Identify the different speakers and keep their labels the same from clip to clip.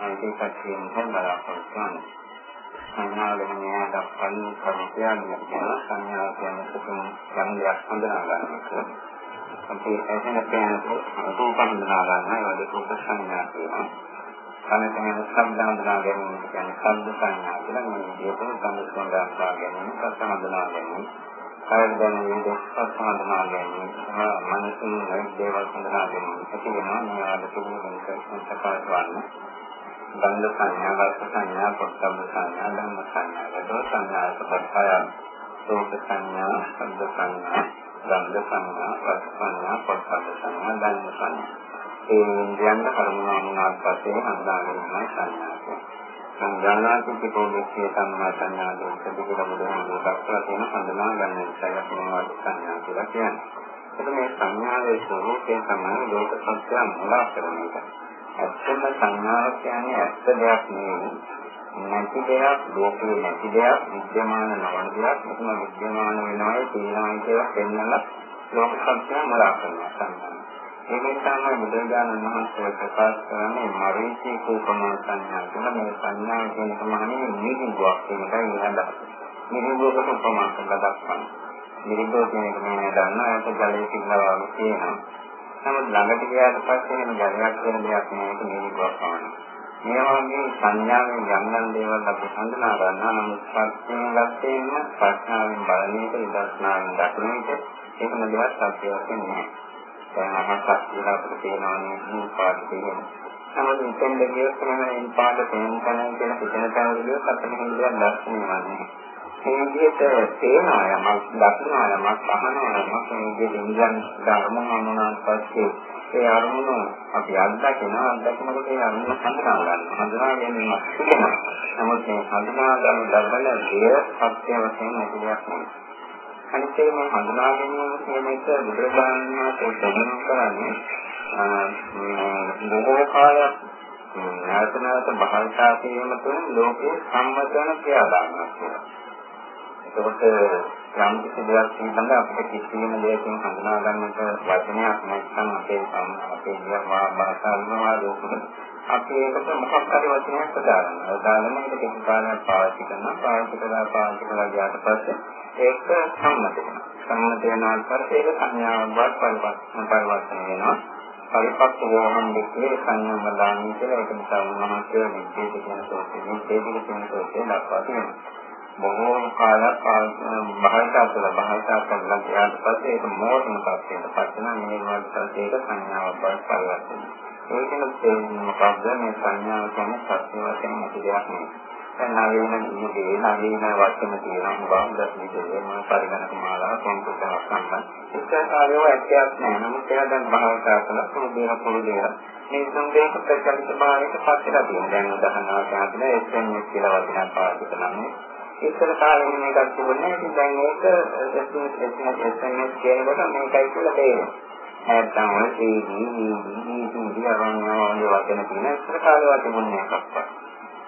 Speaker 1: ඒකත් කියන්නේ බලාපොරොත්තු වෙනවා. සංඥා වෙනවා දක්වන කරුණාවක් කියන සංඥා කියන සුතුම් ගන්ධයක් හඳුනා ගන්නකොට අපි එතන කියන රූප හඳුනා ගන්න ඒ වගේ රූප සංඥා කියනවා. කනකෙන ශබ්ද හඳුනා ගැනීම කියන්නේ ශබ්ද සංඥා කියලා මේ විදිහට තමයි සංගාස්සා ගැනීම සත්‍ය හඳුනා ගැනීම. කායන දැනෙන විදිහට හඳුනා ගැනීම මනසින් නැති දේවල් හඳුනා ගැනීම. ඒක වෙනවා මේ ආදතුන් වෙනකන් සකස් වන්නේ. බන්ධ සංඥා, වර්ත සංඥා, පොට්ටබ්බ සංඥා, ධම්ම සංඥා, දෝ සංඥා සපත්තය. රූප සංඥා, ශබ්ද සංඥා, ගන්ධ සංඥා, රස සංඥා, පොට්ටබ්බ සංඥා, ධම්ම සංඥා. ඒ ඉන්ද්‍රියන්ට කර්මනාමනාත් වශයෙන් හඳුනාගෙන යන සංඥා. සංඥානාති පොදේශයේ සම්මා සංඥා දෝෂ දෙක බුදුහාමුදුරුවෝ දක්වලා තියෙන හඳුනා ගන්න විදිහයි අපි මේවා සංඥා කියලා කියන්නේ. එතකොට මේ සංඥාවේ ස්වરૂපය තමයි ලෝක සත්‍ය මුලා කරන එක. ඇත්තම සංඥාව කියන්නේ ඇත්ත දෙයක් නෙවෙයි. නැති දෙයක්, ලෝකේ නැති දෙයක්, විද්‍යමාන නොවන දෙයක්, මෙතන විද්‍යමාන වෙනවායි තියෙනවායි කියලා පෙන්වලා ලෝක සත්‍ය මොලා කරනවා සංඥා. ඒ නිසා බුදුරජාණන් වහන්සේ ප්‍රකාශ කරන්නේ මරීචී කෝපමා සංඥා කියලා මේ සංඥා කියන කමහනේ නිදිගුවක් කියන එකයි නේද? නිදිගුවකට උපමා කරලා දක්වන්නේ. නිදිගුව කියන එක මම දන්නවා ඒක ජලයේ පිටනවා කියනවා. නමුත් ළඟට ගියාට පස්සේ එහෙම ජලයක් වෙන දෙයක් නෙවෙයි නිදිගුවක් පවන්නේ. මේ වගේ සංඥාවෙන් යම්නම් දේවල් අපි හඳුනා ගන්නවා නමුත් සත්‍යයෙන් ගත්තේම ප්‍රඥාවෙන් බලන එක විදර්ශනාවෙන් දකින එක ඒකම දෙයක් සත්‍ය වශයෙන් නෑ. දැන් අහසක් කියලා අපිට තේරෙනවානේ මේ පාඩ තියෙන. නමුත් මෙතෙන් දෙවියොත් තමයි මේ පාඩ තේරුම් ගන්න කියලා හිතන තරමට අපිට හිතන දෙයක් දැක්වෙන්නේ මේ විදිහට තේනවා යමක් දකිනවා යමක් අහනවා යමක් මේ විදිහට ඉඳන් ධර්ම මොනවාට පස්සේ ඒ අරමුණ අපි අත්දකිනවා අත්දකිනකොට ඒ අරමුණ හඳුනා ගන්නවා හඳුනා ගැනීමක් තිබෙනවා නමුත් මේ හඳුනා ගන්න ලබන දේ සත්‍ය වශයෙන් නැති දෙයක් නෙවෙයි අනිත් ඒ මේ හඳුනා ගැනීම කියන එක බුදුරජාණන් වහන්සේ ප්‍රගුණ කරන්නේ බොහෝ කාලයක් නැවත නැවත භාවිතා කිරීම තුළ ලෝකයේ සම්මතන ක්‍රියාදාමයක් කියලා. එතකොට යම් කිසි දෙයක් පිළිබඳ අපිට කිසිම දෙයකින් හඳුනා ගන්නට වචනයක් නැත්නම් අපේ අපේ ජීවමා භාෂාවම ලෝකෙ අපි ඒකට මොකක් හරි වචනයක් හදාගන්නවා. හදාගෙන ඒක කිසි කාලයක් පාවිච්චි කරනවා. පාවිච්චි කරලා පාවිච්චි කරලා ගියාට පස්සේ ඒක සම්මත වෙනවා. සම්මත වෙනාට පස්සේ ඒක සංඥාවක් පරිවර්තන පරිවර්තන වෙනවා. පරිපක්ව වෝහන් දෙකේ සංයම දානි කියලා ඒක නිසා උන්වහන්සේ නිදේශ කියන සෝතේ නිදේශ කියන සෝතේ දක්වා තියෙනවා. බොහෝ කාලයක් භාවිතා කරලා භාවිතා කරලා ගියාට පස්සේ ඒක මෝඩම තත්ත්වයකට පත් වෙනවා මේ වගේ ඒක සංඥාවක් බවට පරිවර්තන වෙනවා. ඒකෙන් මොකක්ද මේ සංඥාව කියන්නේ සත්‍ය වශයෙන් නැති දෙයක් නෙවෙයි. දැන් නවීන ඉන්නේ නවීන වචන තියෙනවා බාහිර විදිහේ මම පරිගණක මාලාව කොම්පියුටර් සම්බන්ධ. ඒක කාර්යව ඇත්තක් නෑ. නමුත් ඒක දැන් භාවිතා කරලා පොදේන පොදේන මේ සම්බේක ප්‍රචලිත භාවයට පත් වෙලා තියෙනවා. දැන් උදාහරණයක් ගන්න SMS කියලා වචනයක් පාවිච්චි කරනවා. ඉස්සර කාලේ මේකක් තිබුණේ ඉතින් දැන් මේක SMS කියනකොට මේකයි කියලා තේරෙනවා. නැත්නම් ඔය CD DVD අරන්වගේ වචන තියෙන ඉස්සර කාලේ තිබුණේ එකක්වත්.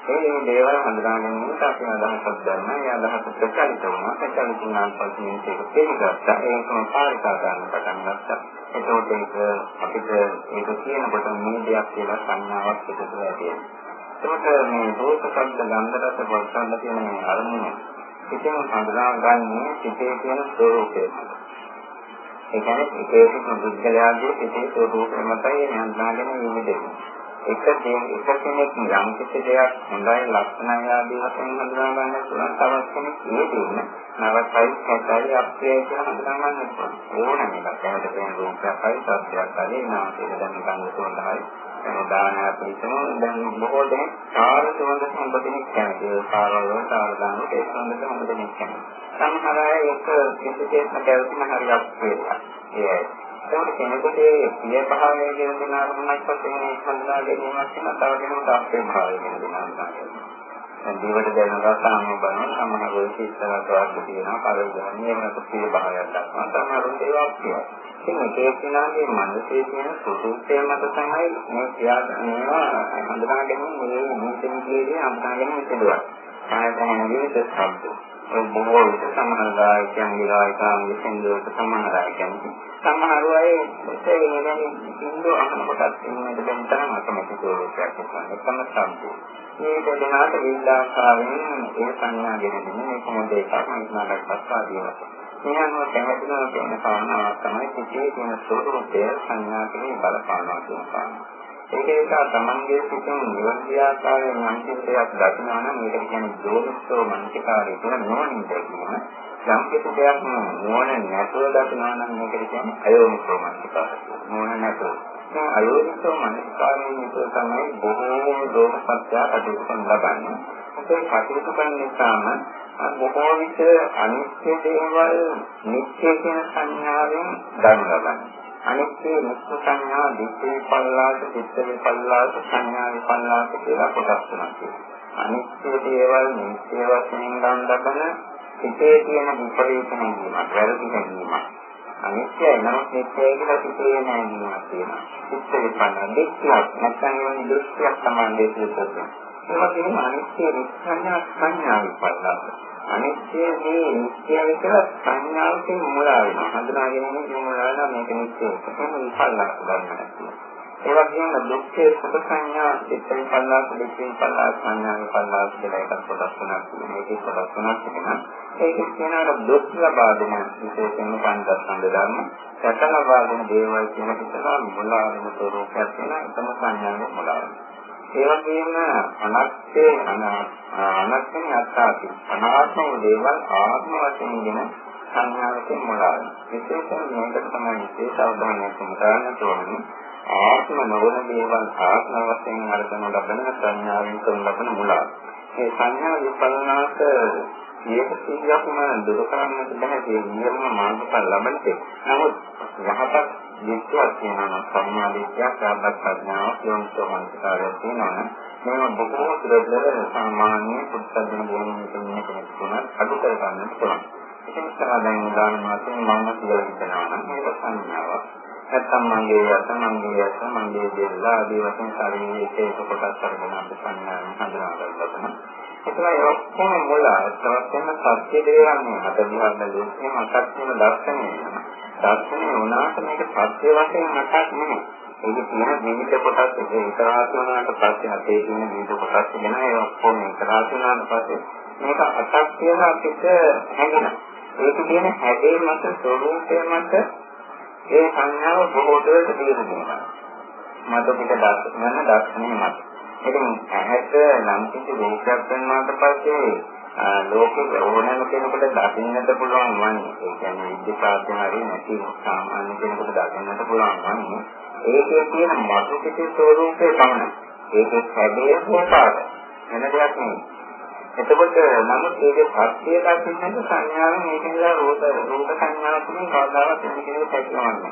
Speaker 1: ඒ දේවල් හඳුනා ගැනීමට අපි අදහසක් ගන්න. ඒ අදහස ප්‍රචලිත වුණා. ප්‍රචලිත වුණාන් පස්සේ මේක තේරුගත්තා. ඒකම පාරිකා ගන්න පටන් ගත්තා. එතකොට ඒක අපිට ඒක කියනකොට මේ දෙයක් කියලා සංඥාවක් එකතු වෙලා තියෙනවා. එතකොට මේ රූප ශබ්ද ගන්ධ රස පොත්සන්න කියන මේ අරමුණ පිටින් හඳුනා ගන්නේ පිටේ තියෙන ස්වરૂපය. ඒ කියන්නේ පිටේ තියෙන බුද්ධලයාගේ පිටේ ස්වરૂපය මතයි හඳුනාගෙන ඉන්නේ. එක එක කෙනෙක් යම් කිසි දෙයක් හොඳයි ලක්ෂණයි ආදී වශයෙන් හඳුනා ගන්න පුළුවන් තවත් කෙනෙක් මේ දෙන්න නවතයි සැකයි අප්‍රියයි කියලා හඳුනා ගන්න පුළුවන්. ඕනම එකක් එහෙට තියෙන රූපයක්යි සත්‍යයක් හරි නාමයෙන් දැන ගන්න සෝඳයි දාන අපිටම දැන් බොහෝ දෙනෙක් සාර සුවඳ සම්පතෙනෙක් කැමති. ඒ සාරවල සාර දාන ඒ සුවඳ සම්පතෙනෙක් කැමති. සමහර අය ඒක කිසිසේත් නැවතින හරියක් වේවා ඒ ඒකට කෙනෙකුට ඒ පිය භාවය කියන දේ නාමයක් වශයෙන් හඳුනා ගැනීමක් වෙන තව කෙනෙකුට අපේ භාවය කියන දේ නාමයක්. දැන් දීවට දැනන රසායන බලන සමහර වෙලාවට ඉස්සරහට වාස්තු තියෙනවා පරිගණනය වෙනකොට පිය භාවයක් දක්වනවා සමහරවිට ඒවා කියනවා. ඉතින් ඒ කෙනාගේ මනසේ තියෙන සුසුත්තේ මත තමයි මේ ක්‍රියාදාමවා හඳුනා ගැනීම මේ මොහොතේ කියන්නේ හඳුනා ගැනීම සිදුවන්නේ. කායයෙන් විවිධ ශබ්ද ඔය බොහෝ විට සමහර ගායකයන් ගායිකාන්ගේ සින්දුවක සමහර අය කියන්නේ සමහර අය ඒ කියන්නේ සින්දුව අහන කොටත් ඉන්නද දැන් තරම අකමැති ස්වરૂපයක් කියන්නේ එකම සම්පූර්ණ. මේ දෙදෙනාට විවිධාකාරයෙන් ඒ සංඥා ගෙනෙන්නේ මේ කොහොමද එකක් හිතනකට පස්සාදීන. මේ අනුව පැහැදිලිව කියන කාරණාවක් තමයි සිිතේ තියෙන ස්වરૂපය සංඥා කෙරෙහි බලපානවා කියන කාරණා. ඒක නිසා තමන්ගේ සිතින් නිවැරදි ආකාරයෙන් මනසිකයක් දකිනවා නම් මේකට කියන්නේ දෝෂෝ මනසිකාරය කියලා නෝනින් දැකීම. යම් කිසි දෙයක් නෝන නැතුව දකිනවා නම් මේකට කියන්නේ අයෝනිසෝ මනසිකාරය. නෝන නැතුව. මේ අයෝනිසෝ මනසිකාරයෙන් විතර තමයි බොහෝ දෝෂපත්‍ය අධිකම් ලබන්නේ. ඒක කටයුතු කරන නිසාම බොහෝ විට අනිත්‍ය දේවල් නිත්‍ය කියන සංඥාවෙන් ගන්න ලබන්නේ. අනිත්‍ය මුක්ඛ සංඥා, දිට්ඨි විපල්ලාස, චිත්ත විපල්ලාස, සංඥා විපල්ලාස කියලා කොටස් තුනක් තියෙනවා. අනිත්‍ය දේවල් නිත්‍ය වශයෙන් ගන්න ලබන සිතේ තියෙන විපරීත නැගීමක්, වැරදි නැගීමක්. අනිත්‍යයි නමුත් නිත්‍යයි කියලා සිතේ නැගීමක් තියෙනවා. චිත්ත විපල්ලාස, දිට්ඨියක් නැත්නම් ඒ දෘෂ්ටියක් තමයි දෙකේ ඒ වගේම අනිත්‍ය සංඥා සංඥා විපල්ලාස. අනිත්‍යයේ නිත්‍යයි කියලා සංඥාවකින් මුලා වෙනවා. හඳුනා ගැනීම මුලා වෙනවා මේක නිත්‍යයි. එහෙනම් විපල්ලාස ගන්නවා. ඒ වගේම දුක්ඛේ සුඛ සංඥා, චිත්ත විපල්ලාස, දුක්ඛ විපල්ලාස, සංඥා විපල්ලාස කියලා එකක් කොටස් තුනක් තියෙනවා. මේකේ කොටස් තුනක් තියෙනවා. ඒක කියනවා දුක් ලබා දෙන විශේෂයෙන්ම පංචස්කන්ධ ධර්ම. සැක ලබා දෙන දේවල් කියන එක මුලා වෙන ස්වરૂපයක් වෙන එකම සංඥාවේ මුලා වෙනවා. ඒ වගේම අනත්යේ අනත්යෙන් අත්තාති අනාත්ම දේවල් ආත්ම වශයෙන් ගෙන සංඥාවකින් මොළාන විශේෂයෙන් මේකට තමයි විශේෂ අවධානයක් යොමු කරන්න ඕනේ ආත්ම නොවන දේවල් ආත්ම වශයෙන් අරගෙන ලබන සංඥාවෙන් කරන ලබන මුලා මේ සංඥා විපල්ලාස මේක සිහියක්ම දුරු කරන්නට බෑ ඒ නියම මාර්ගඵල ලබන්නේ නමුත් යහපත් විශ්වාස කියනවා සම්මා දිට්ඨිය සාබත් ප්‍රඥාව යොමුසෝ මනසකාරය තියෙනවා මේවා බොහෝ දුරදර සාමාන්‍ය පුත්තජන බෝධින් කියන කෙනෙක් තුනක් අඩු කර ගන්නට පුළුවන් ඉතින් සාමාන්‍යයෙන් උදාහරණ වශයෙන් මම කියලා හිතනවා නම් මේක සංඥාවක් නැත්තම් මගේ යස මගේ යස මගේ දෙල්ල ආදී වශයෙන් ශරීරයේ ඒක කොටස් අරගෙන අපි සංඥාවෙන් හඳුනා ගන්නවා ඒකයි ඔක්කොම මුල තවත් වෙන සත්‍ය දේවල් නේ හද දිහා බැලුවොත් මතක් වෙන දර්ශනය දර්ශනය වුණාට මේක සත්‍ය වශයෙන් මතක් නෙමෙයි. ඒක තියෙන විවිධ කොටස් ඒක ඉතරාස වුණාට පස්සේ අපේ තියෙන විවිධ කොටස් ගැන ඒ ඔක්කොම ඉතරාස වුණාට පස්සේ මේක අටක් කියලා අපිට හැඟෙනවා. ඒක තියෙන හැඩේ මත ස්වરૂපය මත ඒ සංඥාව බොහෝ දුරට තේරෙනවා. මත පිට දර්ශනය දර්ශනය මත. ඉතින් ඇහැට නම් කිසි දෙයක් කරනාට පස්සේ ලෝකේ ඕනෑම කෙනෙකුට දකින්නට පුළුවන් වන්නේ ඒ කියන්නේ විද්‍යාත්මක හරි නැති සාමාන්‍ය කෙනෙකුට දකින්නට පුළුවන් වන්නේ ඒකේ තියෙන මතු පිටේ ස්වરૂපේ පමණයි. ඒකේ හැඩය හොපාද වෙන දෙයක් නෙවෙයි එතකොට නමුත් ඒකේ සත්‍යය දකින්නට සංඥාවෙන් මේකේලා රූප රූප සංඥාවකින් කවදාවත් කෙනෙකුට හැකියාවක්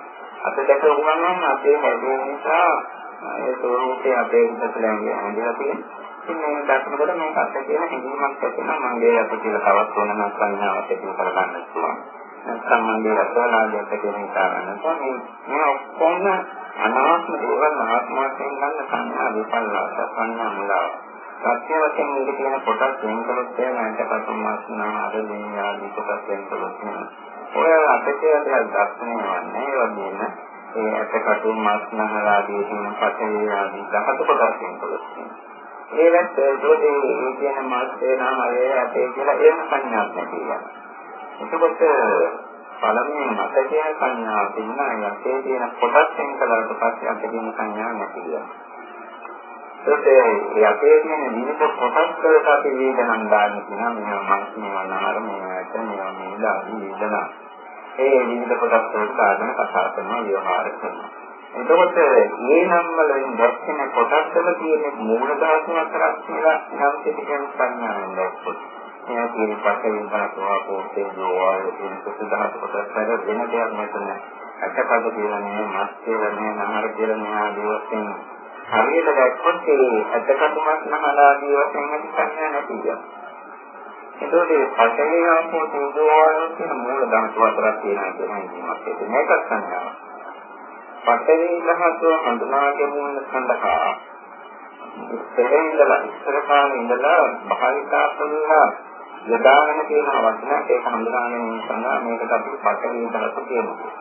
Speaker 1: අපිට දැක උගන්වන්න අපේ හැඩය නිසා ඒ ස්වરૂපේ අපේ හිතට ලැබෙනවා තියෙනවා. ඉතින් මේ දක්නකොට මේක අත් කියන හැඟීමක් ඇති වෙනවා මගේ අත කියලා තවත් ඕනම සංඥාවක් ඇති කරගන්න පුළුවන්. නැත්නම් මගේ අතලාදියට කියන කාරණා තමයි මේ ඔක්කොම අනාත්ම දේවල් ආත්ම වශයෙන් ගන්න සංඥා විපල්ලාස සංඥා මුලාව. සත්‍ය වශයෙන් මේක කියන කොටස් වෙන කළොත් එයාට පසු මාස්නා ආදී ආදී කොටස් වෙන කළොත් ඔය අපේ දෙයක් දක්ෂණය වන්නේ ඒ වගේම ඒ අටකටු මාස්නා ආදී කියන පතේ ආදී දහතු කොටස් වෙන කළොත් ඒවත් ඒකේ ඒ කියන මාස්සේ නාම අය අපේ කියලා එහෙම සංඥාවක් නැති වෙනවා. එතකොට පළමුවෙන් මත කියන සංඥාව තියෙනවා යකේ තියෙන කොටස් වෙන කලකට පස්සේ අපේ තියෙන සංඥාවක් නැති වෙනවා. ඒකේ යකේ තියෙන විවිධ කොටස් වලට අපි වේදනම් දාන්න කියනවා මේවා මනස මේවා නාර මේවා ඇත මේවා මේලා වේදනා. ඒ විවිධ කොටස් වලට ආගෙන කතා කරනවා ව්‍යවහාර කරනවා. එතකොට මේ නම් වලින් දැක්කෙන කොටස් වල තියෙන මූල ධාතු හතරක් කියලා නම් පිටිකෙන් සංඥාවෙන් දැක්කොත් එයා කියන පස්සේ බලනවා පොතේ ජෝවාය කියන සුද්ධහත කොටස් වල වෙන දෙයක් නැතන අටපද කියලා නේ මස් කියලා නේ නහර කියලා නේ ආදී වශයෙන්. හරියට දැක්කොත් ඒ අටකඩමක් නහලා ආදී වශයෙන් ඇති සංඥා නැති කියනවා එතකොට මේ පස්සේ ආපෝ ජෝවාය කියන මූල ධාතු හතරක් තියෙනවා කියන එක මේකත් සංඥාවක්. පඨවි ධාතුව හඳුනා ගැනීම සඳහා ඉස්සරහින් ඉඳලා ඉස්සර කාලේ ඉඳලා භාවිතා කරලා යදාගෙන තියෙන වචනයක් ඒක හඳුනා ගැනීම සඳහා මේකට අපි පඨවි ධාතුව කියනවා.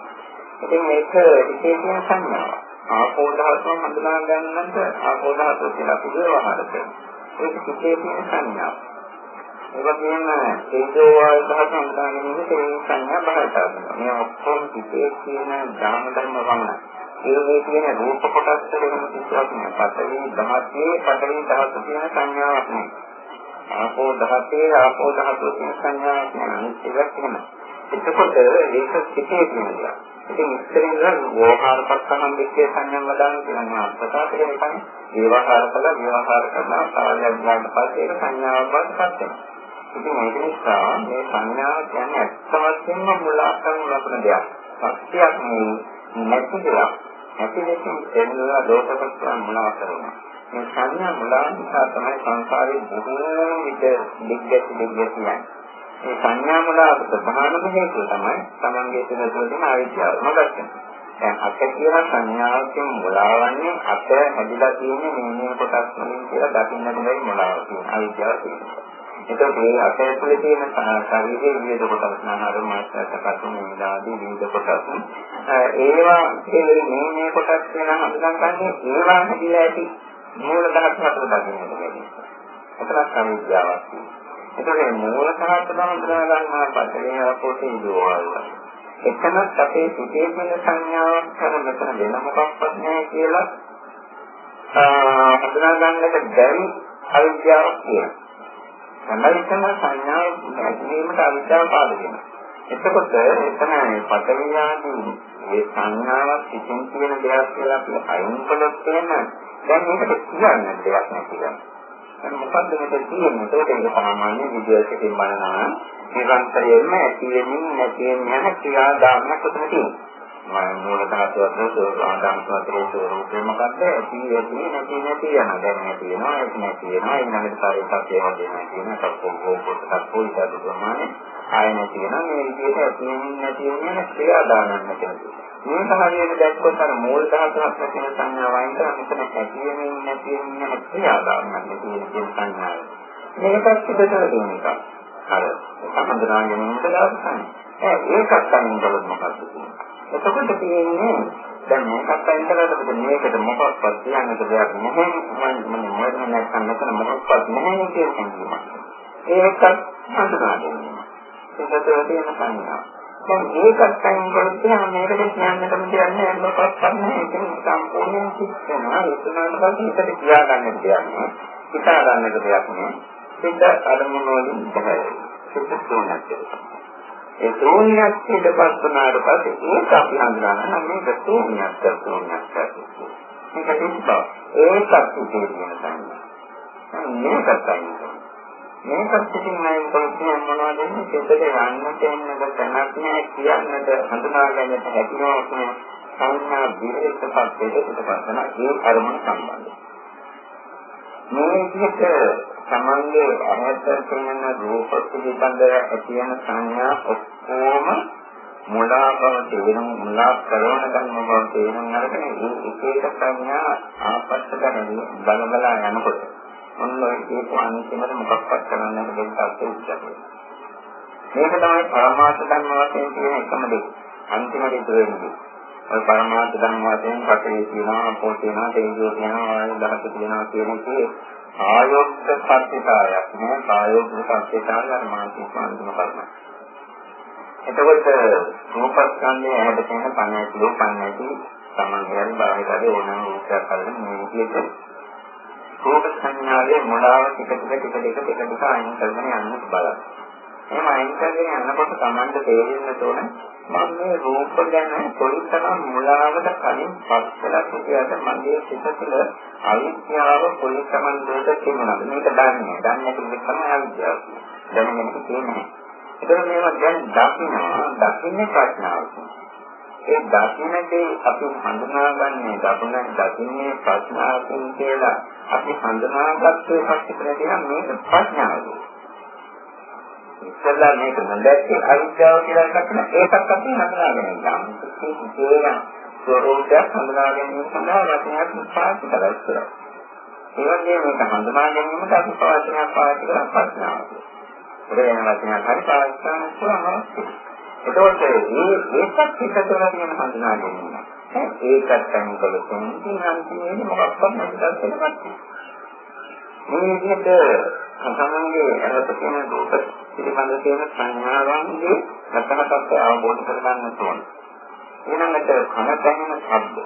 Speaker 1: ඉතින් මේක විශේෂයෙන් සංඥාවක්. ආපෝ ධාතුව හඳුනා ගන්නට ආපෝ ධාතුව කියලා අපි ව්‍යවහාර කරනවා. ඒක සිිතේ තියෙන සංඥාව. ඒ වගේම තේජෝ වායු ධාතුව හඳුනා ගැනීම තේ සංඥා බහට ගන්නවා. මේ ඔක්කොම සිිතේ තියෙන ධාම ධර්ම වමනයි. ඒ මේ තියෙන රූප කොටස් වලින් කිසිවක් නෑ. පඨවි ධාතයේ පඨවි ධාතු කියන සංඥාවක් නෑ. ආපෝ ධාතයේ ආපෝ ධාතු කියන සංඥාවක් නෑ. අනිත් ඒවා එහෙම. එතකොට ඒක සිිතේ තියෙන දෙයක්. ඉතින් ඉස්සරින් ව්‍යවහාරපත්තනම් දෙකේ සංඥා වදාන කියන්නේ අපසාත කියන එකනේ. ව්‍යවහාර කළා ව්‍යවහාර කරනවා සාධ්‍යයක් ගන්න පස්සේ ඒක සංඥාවක් වඩපත් වෙනවා. ඉතින් ඒක නිසා මේ සංඥාව කියන්නේ ඇත්ත වශයෙන්ම මුලාකම් ලබන දෙයක්. සත්‍යයක් නෙවෙයි නැති දෙයක්. ඇති ලෙසින් දෙන්නවා ලෝකපත්‍ය මුලා කරනවා. මේ සංඥා මුලා නිසා තමයි සංසාරේ බොහෝ විට දිග්ගැටි දිග්ගැටි යන්නේ. මේ සංඥා මුලාවට ප්‍රධානම හේතුව තමයි තමන්ගේ තුළ තියෙන අවිද්‍යාව මගක් දැන් අත කියන සංඥාවකින් මුලාවන්නේ අත හැදිලා තියෙන මේ මේ කොටස් වලින් කියලා දකින්න දෙන්නේ මුලාව තියෙන අවිද්‍යාව තියෙනවා. එතකොට මේ අත ඇතුලේ තියෙන ශරීරයේ විවිධ කොටස් නානර මාස්තරකතු නිදාදී විවිධ කොටස් ඒවා ඒ මේ මේ කොටස් වෙන හඳුනගන්නේ ඒවා හැදිලා ඇති මූල ධාතු හතර දකින්නට බැහැ. එතනක් අවිද්‍යාවක් තියෙනවා. එතකොට මූල ධාතු හඳුනා ගන්නවා පස්සේ අපෝතේ දෝවල්. එතනත් අපේ සිතේ තියෙන සංඥාවක් කර මෙතන වෙන මොකක්වත් නැහැ කියලා හඳුනා ගන්නට බැරි අවිද්‍යාවක් තියෙනවා. හැමවිටම සංඥාව ඇතිවීමට අවිද්‍යාව පාදක වෙනවා. එතකොට එතන පටවියාදී මේ සංඥාවක් සිතින් කියන දෙයක් කියලා අපි අයින් කළොත් එහෙම දැන් මේකට කියන්න දෙයක් නැතිලා. දැන් මොකද්ද මෙතන තියෙන්නේ? ඒකට ඒක සාමාන්‍ය විද්‍යාවකින් බලනවා නිරන්තරයෙන්ම ඇති වෙමින් නැති වෙමින් යන ක්‍රියාදාමයක් උතන තියෙනවා. මූල ධාතුවත් ආදාන සතරේ ස්වරූපේ මොකද්ද? ඇති ඇති නැති නැති යන දැන් නැති වෙනවා ඒක නැති වෙනවා ඊළඟට කාර්යයක් ඒවා දෙනවා කියන තත්ත්වෝ කොටසක් පොයිසාද ප්‍රමාණය ආය නැති වෙනවා මේ විදිහට ඇති වෙනින් නැති වෙන ක්‍රියාදානයක් නැතිවෙනවා. මේ සමහරවිට දැක්කොත් අර මූල ධාතුවක් කියන සංඥාව වයින් කරා මෙතන ඇති වෙනින් නැති වෙන ක්‍රියාදානයක් නැති වෙන සංඥාව. මේකත් පිටතට තියෙන එක. අර සම්බන්ධනාගෙන ඉන්න දාසන්නේ. ඒකත් අනිත් බලන්න මොකක්ද කියන්නේ. එතකොට තියෙන්නේ දැන් මේකත් අයින් කරලා මේකට මොකක්වත් කියන්නට දෙයක් නැහැ මම මොකද නැත්නම් මෙතන මොකක්වත් නැහැ කියන සංකීර්ණයක්. ඒකත් හඳුනා ගැනීම. ඒකට තියෙන සංඥා. දැන් ඒකත් අයින් කරලා මේකට කියන්නටම දෙන්නේ මොකක්වත් නැහැ ඒක සම්පූර්ණයෙන් සිද්ධ වෙනවා. ඒක නම් පස්සේ හිතට කියා ගන්න දෙයක් නෑ. හිතා ගන්නට දෙයක් නෑ. හිත අරමුණ වලින් බහැරයි. සිත තෝරන්නට. ඒ ශූන්‍යයක් පිටපත් වුණාට පස්සේ ඒක අපි හඳුනනවා මේක ශූන්‍යයක් ශූන්‍යයක් මේක තිබ්බ ඒකත් පිටේ තියෙන සංඥා මේකත් අයින් මේකත් පිටින් අයින් කරන්නේ මොනවද එන්නේ පිටේ යන්නට එන්නට තැනක් නෑ කියන්නට හඳුනා ගන්නට හැකියාව කියන සංඥා විරේකපත් දෙකකට පස්සන ඒ අරමුණ සම්බන්ධයි. මේ විදිහට තමන්ගේ ඇහැට පෙනෙන රූප පිළිබඳව ඇති වෙන සංඥා ඔක්කොම මුලා බව තේරුම් මුලා කරන ගන්න බව තේරුම් අරගෙන ඒ එක එක සංඥා ආපස්සට බල බල යනකොට ඔන්න ඔය ඒක අන්තිමට මොකක්වත් කරන්න බැරි තත්ත්වෙට ඉස්සරහ. මේක තමයි පරමාර්ථ ධර්ම වශයෙන් කියන එකම දෙය. අන්තිමට ඉතුරු වෙන්නේ. ඔය පරමාර්ථ ධර්ම වශයෙන් කටේ තියෙනවා, අපෝ තියෙනවා, තේජෝ තියෙනවා, ආයු දහස තියෙනවා කියන එකේ ආයෝක්ත සත්‍යතාවයක් නෑ කායෝක්ත සත්‍යතාවය අර මානසික මානසික කර්ම. එතකොට රූපස්කන්ධයේ ඇහැට තියෙන පණ ඇති ලෝපණ ඇති සමන්ගයන් බාහිරදී ඕනම රූපයක් අරගෙන මේ විදිහට රූප සංඥාවේ මුලාව ටික ටික ටික ටික ටික ටික අයින් කරගෙන යන්න බලන්න. එහෙම අයින් කරගෙන යනකොට Tamanට තේරෙන්න තෝරන මම මේ රූප ගැන කොයිතරම් මුලාවට කලින් පස්සලා සිටියද මගේ සිත තුළ අවිද්‍යාව කොයිතරම් දුරට තිබුණාද මේක දන්නේ දන්නේ කිව්වෙ තමයි අවිද්‍යාව දැනගෙන තියෙන්නේ ඒතර මේවා දැන් දකින්නවා දකින්නේ ප්‍රඥාව. ඒ දකින්නේ අපි හඳුනාගන්නේ දකුණ දකින්නේ ප්‍රඥාවකින් කියලා අපි හඳුනාගත්තේ පස්සේ කියන මේක ප්‍රඥාවයි ඉස්සෙල්ලා මේක නොදැක්කේ අවිද්‍යාව කියලා එකක් නෑ ඒකත් අපි හඳුනාගෙන ඉන්නවා. ඒක ස්වરૂපයක් හඳුනා ගැනීම සඳහා වචනයක් පාවිච්චි කරලා ඒ වගේ මේක හඳුනා ගැනීමට අපි වචනයක් පාවිච්චි කරලා ප්‍රශ්නාවක්. ඒ වෙන වචනයක් හරි පාවිච්චි කරන්න පුළුවන්. එතකොට මේ ඒකත් එකතර තියෙන හඳුනා ගැනීම. ඒකත් අනුකලකින් ඉතින් අන්තිමේදී මොකක්වත් නැතිවත් වෙනවත්. මේ විදිහට තමන්ගේ අරත කියන රූප පිළිබඳ තියෙන සංඥාවන්ගේ නැතහටත් අවබෝධ කරගන්න ඕනේ. ඊළඟට කන දැනෙන ශබ්ද.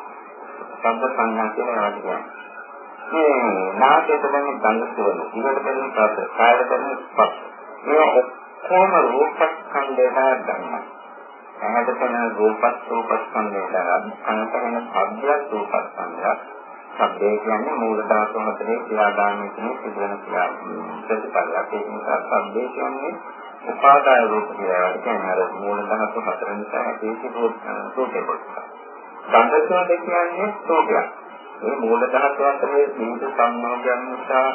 Speaker 1: ශබ්ද සංඥා කියලා වගේ. මේ නාසයට දැනෙන ගන්ධ සුවඳ, ඉවර දැනෙන රස, කායයට දැනෙන ස්පර්ශ. මේ ඔක්කොම රූපස්කන්ධයට ගන්නවා. ඇහැට දැනෙන රූපස් රූපස්කන්ධයට ගන්නවා. කනට දැනෙන ශබ්දයක් රූපස්කන්ධයක්. ශබ්දය කියන්නේ මූල ධාතු හතරේ ක්‍රියාදාමයේ තියෙන සිදුවන ක්‍රියා ප්‍රතිපලයක්. ඒ නිසා ශබ්දය කියන්නේ උපාදාය රූප කියලා කියන්නේ අර මූල ධාතු හතර නිසා ඇති රූපේ කොටස. සංගතෝද කියන්නේ රූපයක්. මේ මූල ධාතු අතරේ දීප සංයෝගයන් නිසා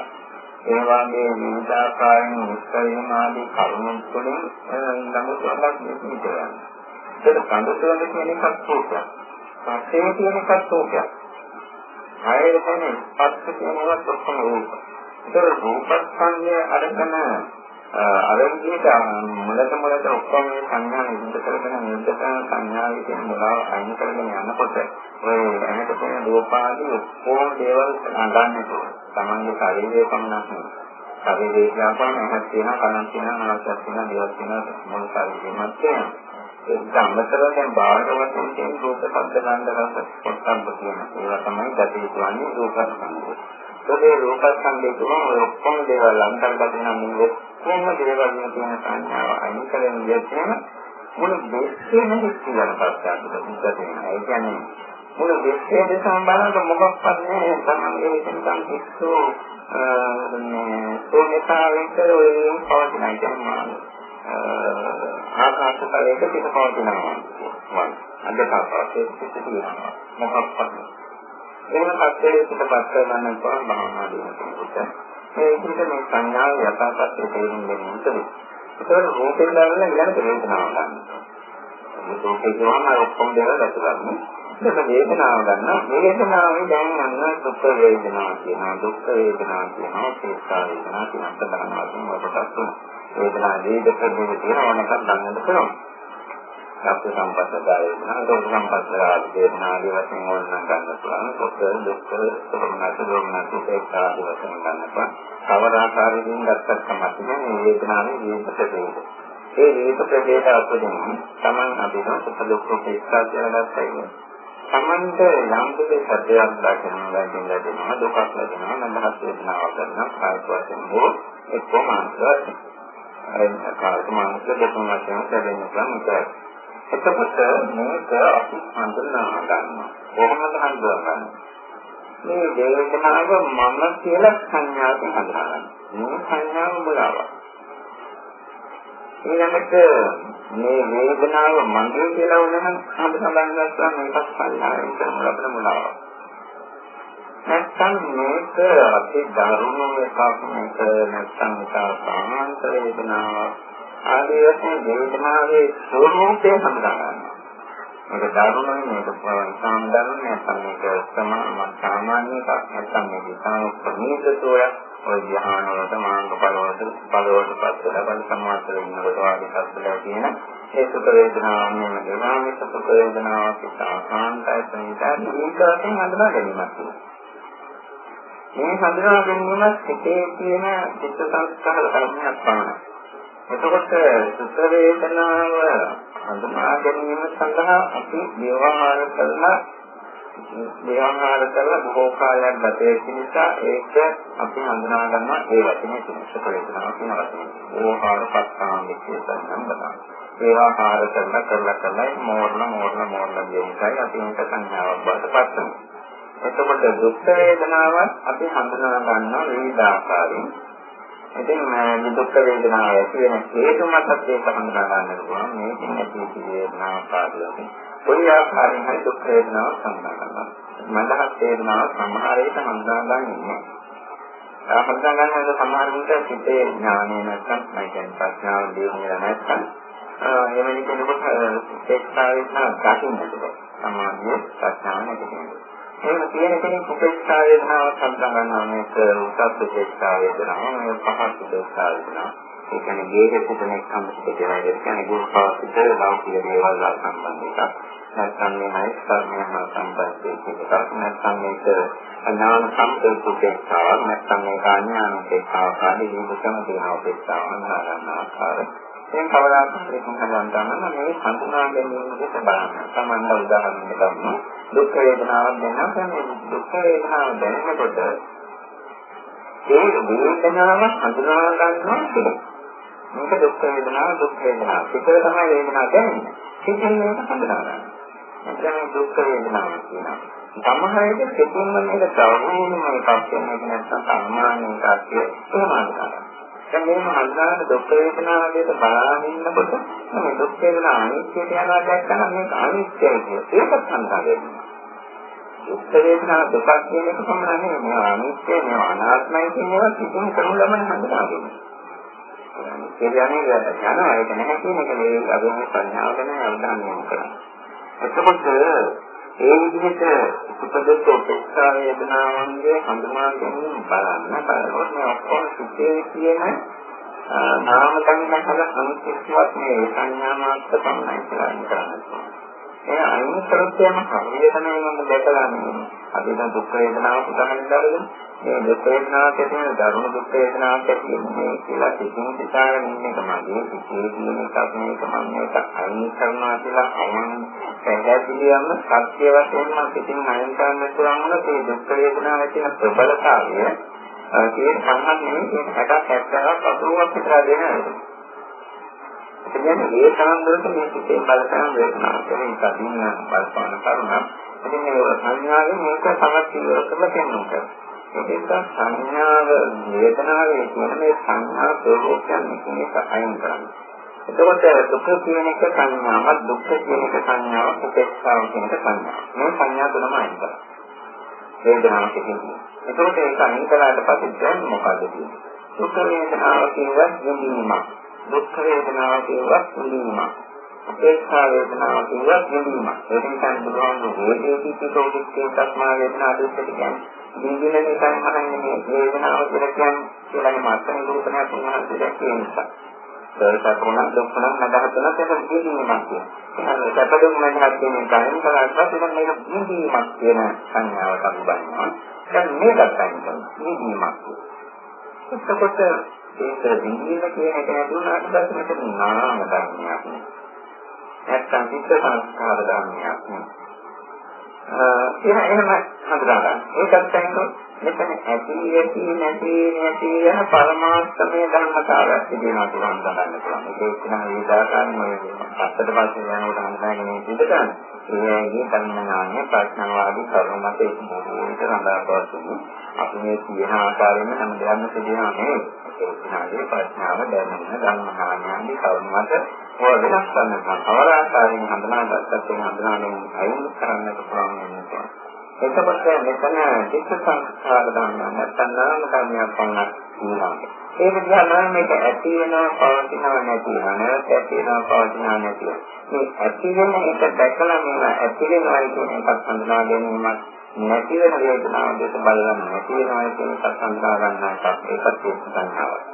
Speaker 1: ඒ වගේ විවිධාකාරයෙන් මුස්කරීම ආදී කරුණු වලින් ළඟටවත් නිකුත් වෙනවා. ඒක සංගතෝද කියන එකත් රූපයක්. පස්සේ කියන එකත් රූපයක්. ආයෙත් තමයි පස්සේ කියන එකත් ඔක්කොම රූප. ඒක රූපස්කන්ධය අරගෙන අර විදිහට මුලට මුලට ඔක්කොම මේ සංඥා නිරුද්ධ කරගෙන නිරුද්ධ කරන සංඥාවේ තියෙන මුලාව අයින් කරගෙන යනකොට ඔය ඇහැට තියෙන රූපාදී ඔක්කොම දේවල් අඳන්නට තමන්ගේ ශරීරයේ පමණක් නෙවෙයි. ශරීරයේ කියපුවම ඇහක් තියෙනවා කනක් තියෙනවා නාසයක් තියෙනවා දිවක් තියෙනවා මොන ශරීරෙමත් තියෙනවා. ඒක අමතරව දැන් බාහිර වශයෙන් තියෙන රූප ශබ්ද ගන්ධ රස පොට්ටබ්බ කියන ඒවා තමයි ගතිය කියන්නේ රූප සංකේත. ඒ රූපස්කන්ධය තුළ ඔක්කොම දේවල් අන්තර්ගත වෙන මේ ඔක්කොම දේවල් වල තියෙන සංඥාව අයින් කරගෙන ගියොත් මුළු දෙස්සේම හිස්කරන පස්සට උද්ගත වෙනවා. ඒ කියන්නේ මුළු දෙස්සේ දෙසම බලනකොට මොකක්වත් නැහැ. තමයි ඒ නිකන් හිස්සු මේ සෝමතාවෙන් කරේ පවතින කියන්නේ ආකාශ තලයක පිට පවතිනවා. මම අද තාපසේ පිට තියෙනවා. මොකක්වත් නැහැ. එහෙම තත්ත්වයකට පත් කරගන්න පුළුවන් භාවනා දිනන කෙනෙකුට මේ විදිහට මේ සංඥාව යථාර්ථයේ තේරුම් ගැනීම උදේ. ඒතකොට රූපේ දාගෙන ඊළඟට වේදනාව ගන්නවා. මේ රූපේ ගමන ඔක්කොම දේවල් ඇතුළත්. ඒක වේදනාව ගන්න. මේ වේදනාවේ දැන් අන්න දුක් වේදනාව කියනවා. දුක් වේදනාව කියනවා. සේසා වේදනාව කියනවා. ප්‍රධාන වශයෙන් ඔබට තුන. වේදනාව වේද ප්‍රදේශ තියෙනවා නැත්නම් ගන්නත් පුළුවන්. සත්‍ය සම්පස්සදාය වෙනවා. දුක් සම්පස්සදාය වේදනාවේ වශයෙන් ඕනනම් ගන්න පුළුවන්. දුක් දුක් සෝමනස දෝමනස උපේක්ෂාදී වශයෙන් ගන්න පුළුවන්. කවර ආකාරයකින් ගත්තත් කමක් නැහැ. මේ වේදනාවේ වේද ප්‍රදේශ. ඒ වේද ප්‍රදේශ අතුරින් Taman අපිට සුඛ දුක් උපේක්ෂා කියලා ගන්නයි. තමන්ට යම් කිසි සත්‍යයක් දැකනවා දැනෙනවා දුකක් ලැබෙනවා නන්දහස් වේදනාවක් ගන්නවා කායික වශයෙන් හෝ එක්කම අන්තවත් අර කායික මානසික දෙකම වශයෙන් ලැබෙනවා මේක එතකොට මේක අපි හඳුනා ගන්නවා. කොහොමද හඳුනගන්නේ? මේ වේදනාව මම කියලා සංඥාවෙන් හඳුනා ගන්නවා. මේ සංඥාව මුලාවක්. ඊළඟට මේ වේදනාව මගේ කියලා වුණනම් හඳුනා ගන්නවා මේක සංඥාවෙන් කරන ලබන මුලාවක්. නැත්නම් මේක අපි දරුණු එකක් මේක නැත්නම් ඒක සාමාන්‍ය වේදනාවක් ආදී වශයෙන් වේදනාවේ ස්වરૂපය හඳුනා ගන්නවා. මේක දරුණුයි මේක පවංසම් දරුණු නැත්නම් මේක සමාන සාමාන්‍ය එකක් නැත්නම් මේක ඉතාම ප්‍රණීතතෝය ඔය ධ්‍යාන වලට මාර්ග බලවලට බලවලට පස්සට බල සමාස්තර වෙනකොට වාගේ සත්‍යලා කියන ඒ සුඛ වේදනාව මෙන්න දෙනවා මේ සුඛ වේදනාවක් සාකාන්තයි සංහිතාවේ ඒකයෙන් හඳුනා ගැනීමක් තියෙනවා. මේ හඳුනා ගැනීම සිතේ තියෙන චිත්ත සංස්කාර ධර්මයක් පමණයි. එතකොට සුඛ වේදනාව හඳුනා ගැනීම සඳහා අපි ව්‍යවහාර කරලා ව්‍යවහාර කරලා බොහෝ කාලයක් ගත වෙච්ච නිසා ඒක අපි හඳුනා ගන්නවා ඒ වචනේ තුන සුඛ වේදනාව කියන වචනේ. ව්‍යවහාර පස්සාන් විශේෂයෙන් බලන්න. ව්‍යවහාර කරලා කරලා කරලා මෝරණ මෝරණ මෝරණ දෙන්නයි අපි මේක සංඥාවක් බවට පත් වෙනවා. එතකොට දුක් වේදනාවත් අපි හඳුනා ගන්නවා විවිධ ආකාරයෙන් ඉතින් මේ දුක් වේදනාව ඇති වෙන හේතු මතත් ඒක හඳුනා ගන්නට පුළුවන්. මේකෙන් ඇති වේදනාව කාර්යයෙන්. කොයි ආකාරයෙන් හරි දුක් වේදනාව හඳුනා ගන්නවා. මනහත් වේදනාව සමහර විට හඳුනා ගන්නේ නැහැ. හඳුනා ගන්නකොට සමහර විට සිතේ ඥානය නැත්නම් මම කියන්නේ ප්‍රඥාව දියුණු නැත්නම් එහෙම කෙනෙකුට ඒකාවේ දකින්නට බැහැ. සමාධිය ප්‍රඥාව නැති කෙනෙකුට. එහෙම තියෙන කෙනෙක් උපේක්ෂා වේදනාවක් හඳුනා ගන්නවා මේක උසස් උපේක්ෂා වේදනාව මේ පහත් උපේක්ෂා වේදනාව ඒ කියන්නේ ගේක සිටින එක්කම සිට කියලා කියන්නේ ගුරුපාසිත ලෞකික දේවල් වල සම්බන්ධ එකක්. නැත්නම් මේ මෛත් කර්මය හා සම්බන්ධ දෙකක් නැත්නම් මේක අනාන සම්පූර්ණකතාවක් නැත්නම් මේක අඥානිකතාවක් ආදී විදිහටම තියෙන උපේක්ෂාව අනාගන්න ආකාරය මේ කවදාකවත් හඳුන්වන්න ගන්න මේ හඳුනා ගැනීමකට බලන්න. සමහර උදාහරණයක් ගන්න. දුක් වේදනාවක් දැනගන්න දුක් වේදනාව දැනෙනකොට ඒ වේදනාව හඳුනා ගන්නවා කියන්නේ. මේක දුක් වේදනාව දුක් වේදනාව. පිටේ තමයි වේදනාව දැනෙන්නේ. පිටින් මේක හඳුනා ගන්න. දැන් දුක් වේදනාව කියනවා. සමහර විට පිටින්ම මේක තවම එකක් වෙන එක නැත්නම් සාමාන්‍ය එකක් කියලා එහෙම අදහනවා. දැන් මේක හඳුනාගෙන දුක් වේදනාවලට බලාගෙන ඉන්නකොට මේ දුක් වේදනා අනිත්‍යයට යනවා දැක්කම මේක අනිත්‍යයි කියලා ඒකත් හඳුනාගන්න. දුක් වේදනා දුක කියන එක පමණයි මේ අනිත්‍ය මේ අනාත්මයි කියන ඒවා කිසිම කරුණු ළමන හඳුනාගන්න. ඒ කියන්නේ යනවා ඒක නැහැ කියන එක මේ අභිමය සංඥාව ගැන අවධානය යොමු කරනවා. එතකොට ඒ විදිහට උපදෙස් උපේක්ෂා වේදනාවන්ගේ හඳුනා ගැනීම බලන්න බලනකොට මේ ඔක්කොම සිිතේ කියන නාම ධර්ම හද අනිත්‍යවත් මේ සංඥා මාත්‍ර පමණයි කියලා කරන්නේ. ඒ අයින් කරොත් යන සංවේදනාවෙන් දැකලා නෙමෙයි. අපි දැන් දුක් වේදනාව උදාහරණ දාගෙන මේ දුක් වේදනාවක් ඇතිවෙන ධර්ම දුක් වේදනාවක් ඇතිවෙන්නේ කියලා සිතින් සිතාගෙන ඉන්න එක මගේ සිතේ තියෙන එකක් මේක මම මේක අයින් කරනවා කියලා අයන් පැහැදිලිවම සත්‍ය වශයෙන්ම සිතින් අයින් කරන්න පුළුවන් වුණ මේ දුක් වේදනාව ඇතිවෙන ප්‍රබලතාවය ඒ සංහත් නෙමෙයි ඒක 60ක් 70ක් 80ක් විතර දෙනවා. කියන්නේ ඒ තරම් දුරට මේ සිතේ බලපෑම වේදනාවක් වෙන කදින්න බලපාන කරුණක්. ඉතින් මේ සංඥාවෙන් මේක තවත් ඉවරකම කියනවා. ඒක සංඥාව වේදනාවේ කියන මේ සංඥා ප්‍රෝපෝෂන් මේක අයින් කරන්න. එතකොට දුක කියන එක සංඥාවක් දුක් කියන එක සංඥාවක් උපේක්ෂාව කියන එක සංඥාවක්. මේ සංඥා තුනම අයින් කරන්න. වේදනාව කියන්නේ. එතකොට ඒක අයින් කළාට පස්සේ දැන් මොකද කියන්නේ? දුක් වේදනාව කියවත් විඳීමක්. දුක් වේදනාව කියවත් විඳීමක්. උපේක්ෂා වේදනාව කියවත් විඳීමක්. ඒක නිසා බුදුහාමුදුරුවෝ වේදේති සෝදිත්තේ තස්මා වේදනා දුක්ඛ කියන්නේ දීගෙන නිකන් මහන්නේ මේ වේදනාව කියලා කියන්නේ කියලා මාත්‍රි රූපණයක් උන්වහන්සේ දැක්කේ නිසා. සතරණ දුක්ඛණ නදහතන තේරුම් දීීමක් කියනවා. සතරණ මනහත් කියන කයින් කරාට ඉතින් මේක දීීමක් කියන සංඥාවට අපි බලනවා. දැන් මේකත් අයින් කරනවා. දීීමක්. එතකොට ඒක දීීම කියන එක නදුනාට පස්සේ මෙතන නාම ධර්මයක්. නැත්තම් විස්ස සංස්කාර ධර්මයක්. එහෙම එහෙම හඳුනා ගන්න. ඒකත් තමයි මෙතන ඇති ඇති නැති නැති යන පරමාර්ථමය ධර්මතාවයක් තිබෙනවා කියලා හඳුනගන්න පුළුවන්. ඒක නම් විදාකාරම අත්තට පස්සේ යනකොට හඳුනාගෙන ඉඳලා ඒගේ ධර්මඥානය ප්‍රඥාවාදී කරුණ මත ඒක මොහොතේ රඳා පවතින. අපි මේ කියන ආකාරයෙන්ම නම් දෙයක්ම සිදුවෙනවා නෙවෙයි. ඒ විනාගේ ප්‍රඥාව දැනෙන ධර්මඥානයන්ගේ කරුණ මත ඔය වෙනස් කරනවා. අවර ආකාරයෙන් හඳුනාගත්තත් ඒ හඳුනාගෙන අයින් කරන්නට පුළුවන් වෙනවා. එතකොට මෙතන චිත්ත සංස්කාර ධර්ම නැත්නම් නාම ධර්මයක් පමණක් තියෙනවා. ඒක දිහා නම් මේක ඇති වෙනවා පවතිනවා නැති වෙනවා නැත්නම් ඇති වෙනවා පවතිනවා නැති වෙනවා. මේ ඇති වෙන එක දැකලා මේවා ඇති වෙනවා කියන එකත් හඳුනා ගැනීමත් නැති වෙන වේදනාව දෙක බලන්න නැති වෙනවා කියන එකත් හඳුනා ගන්න එකත් ඒකත් ඒක සංඥාවක්.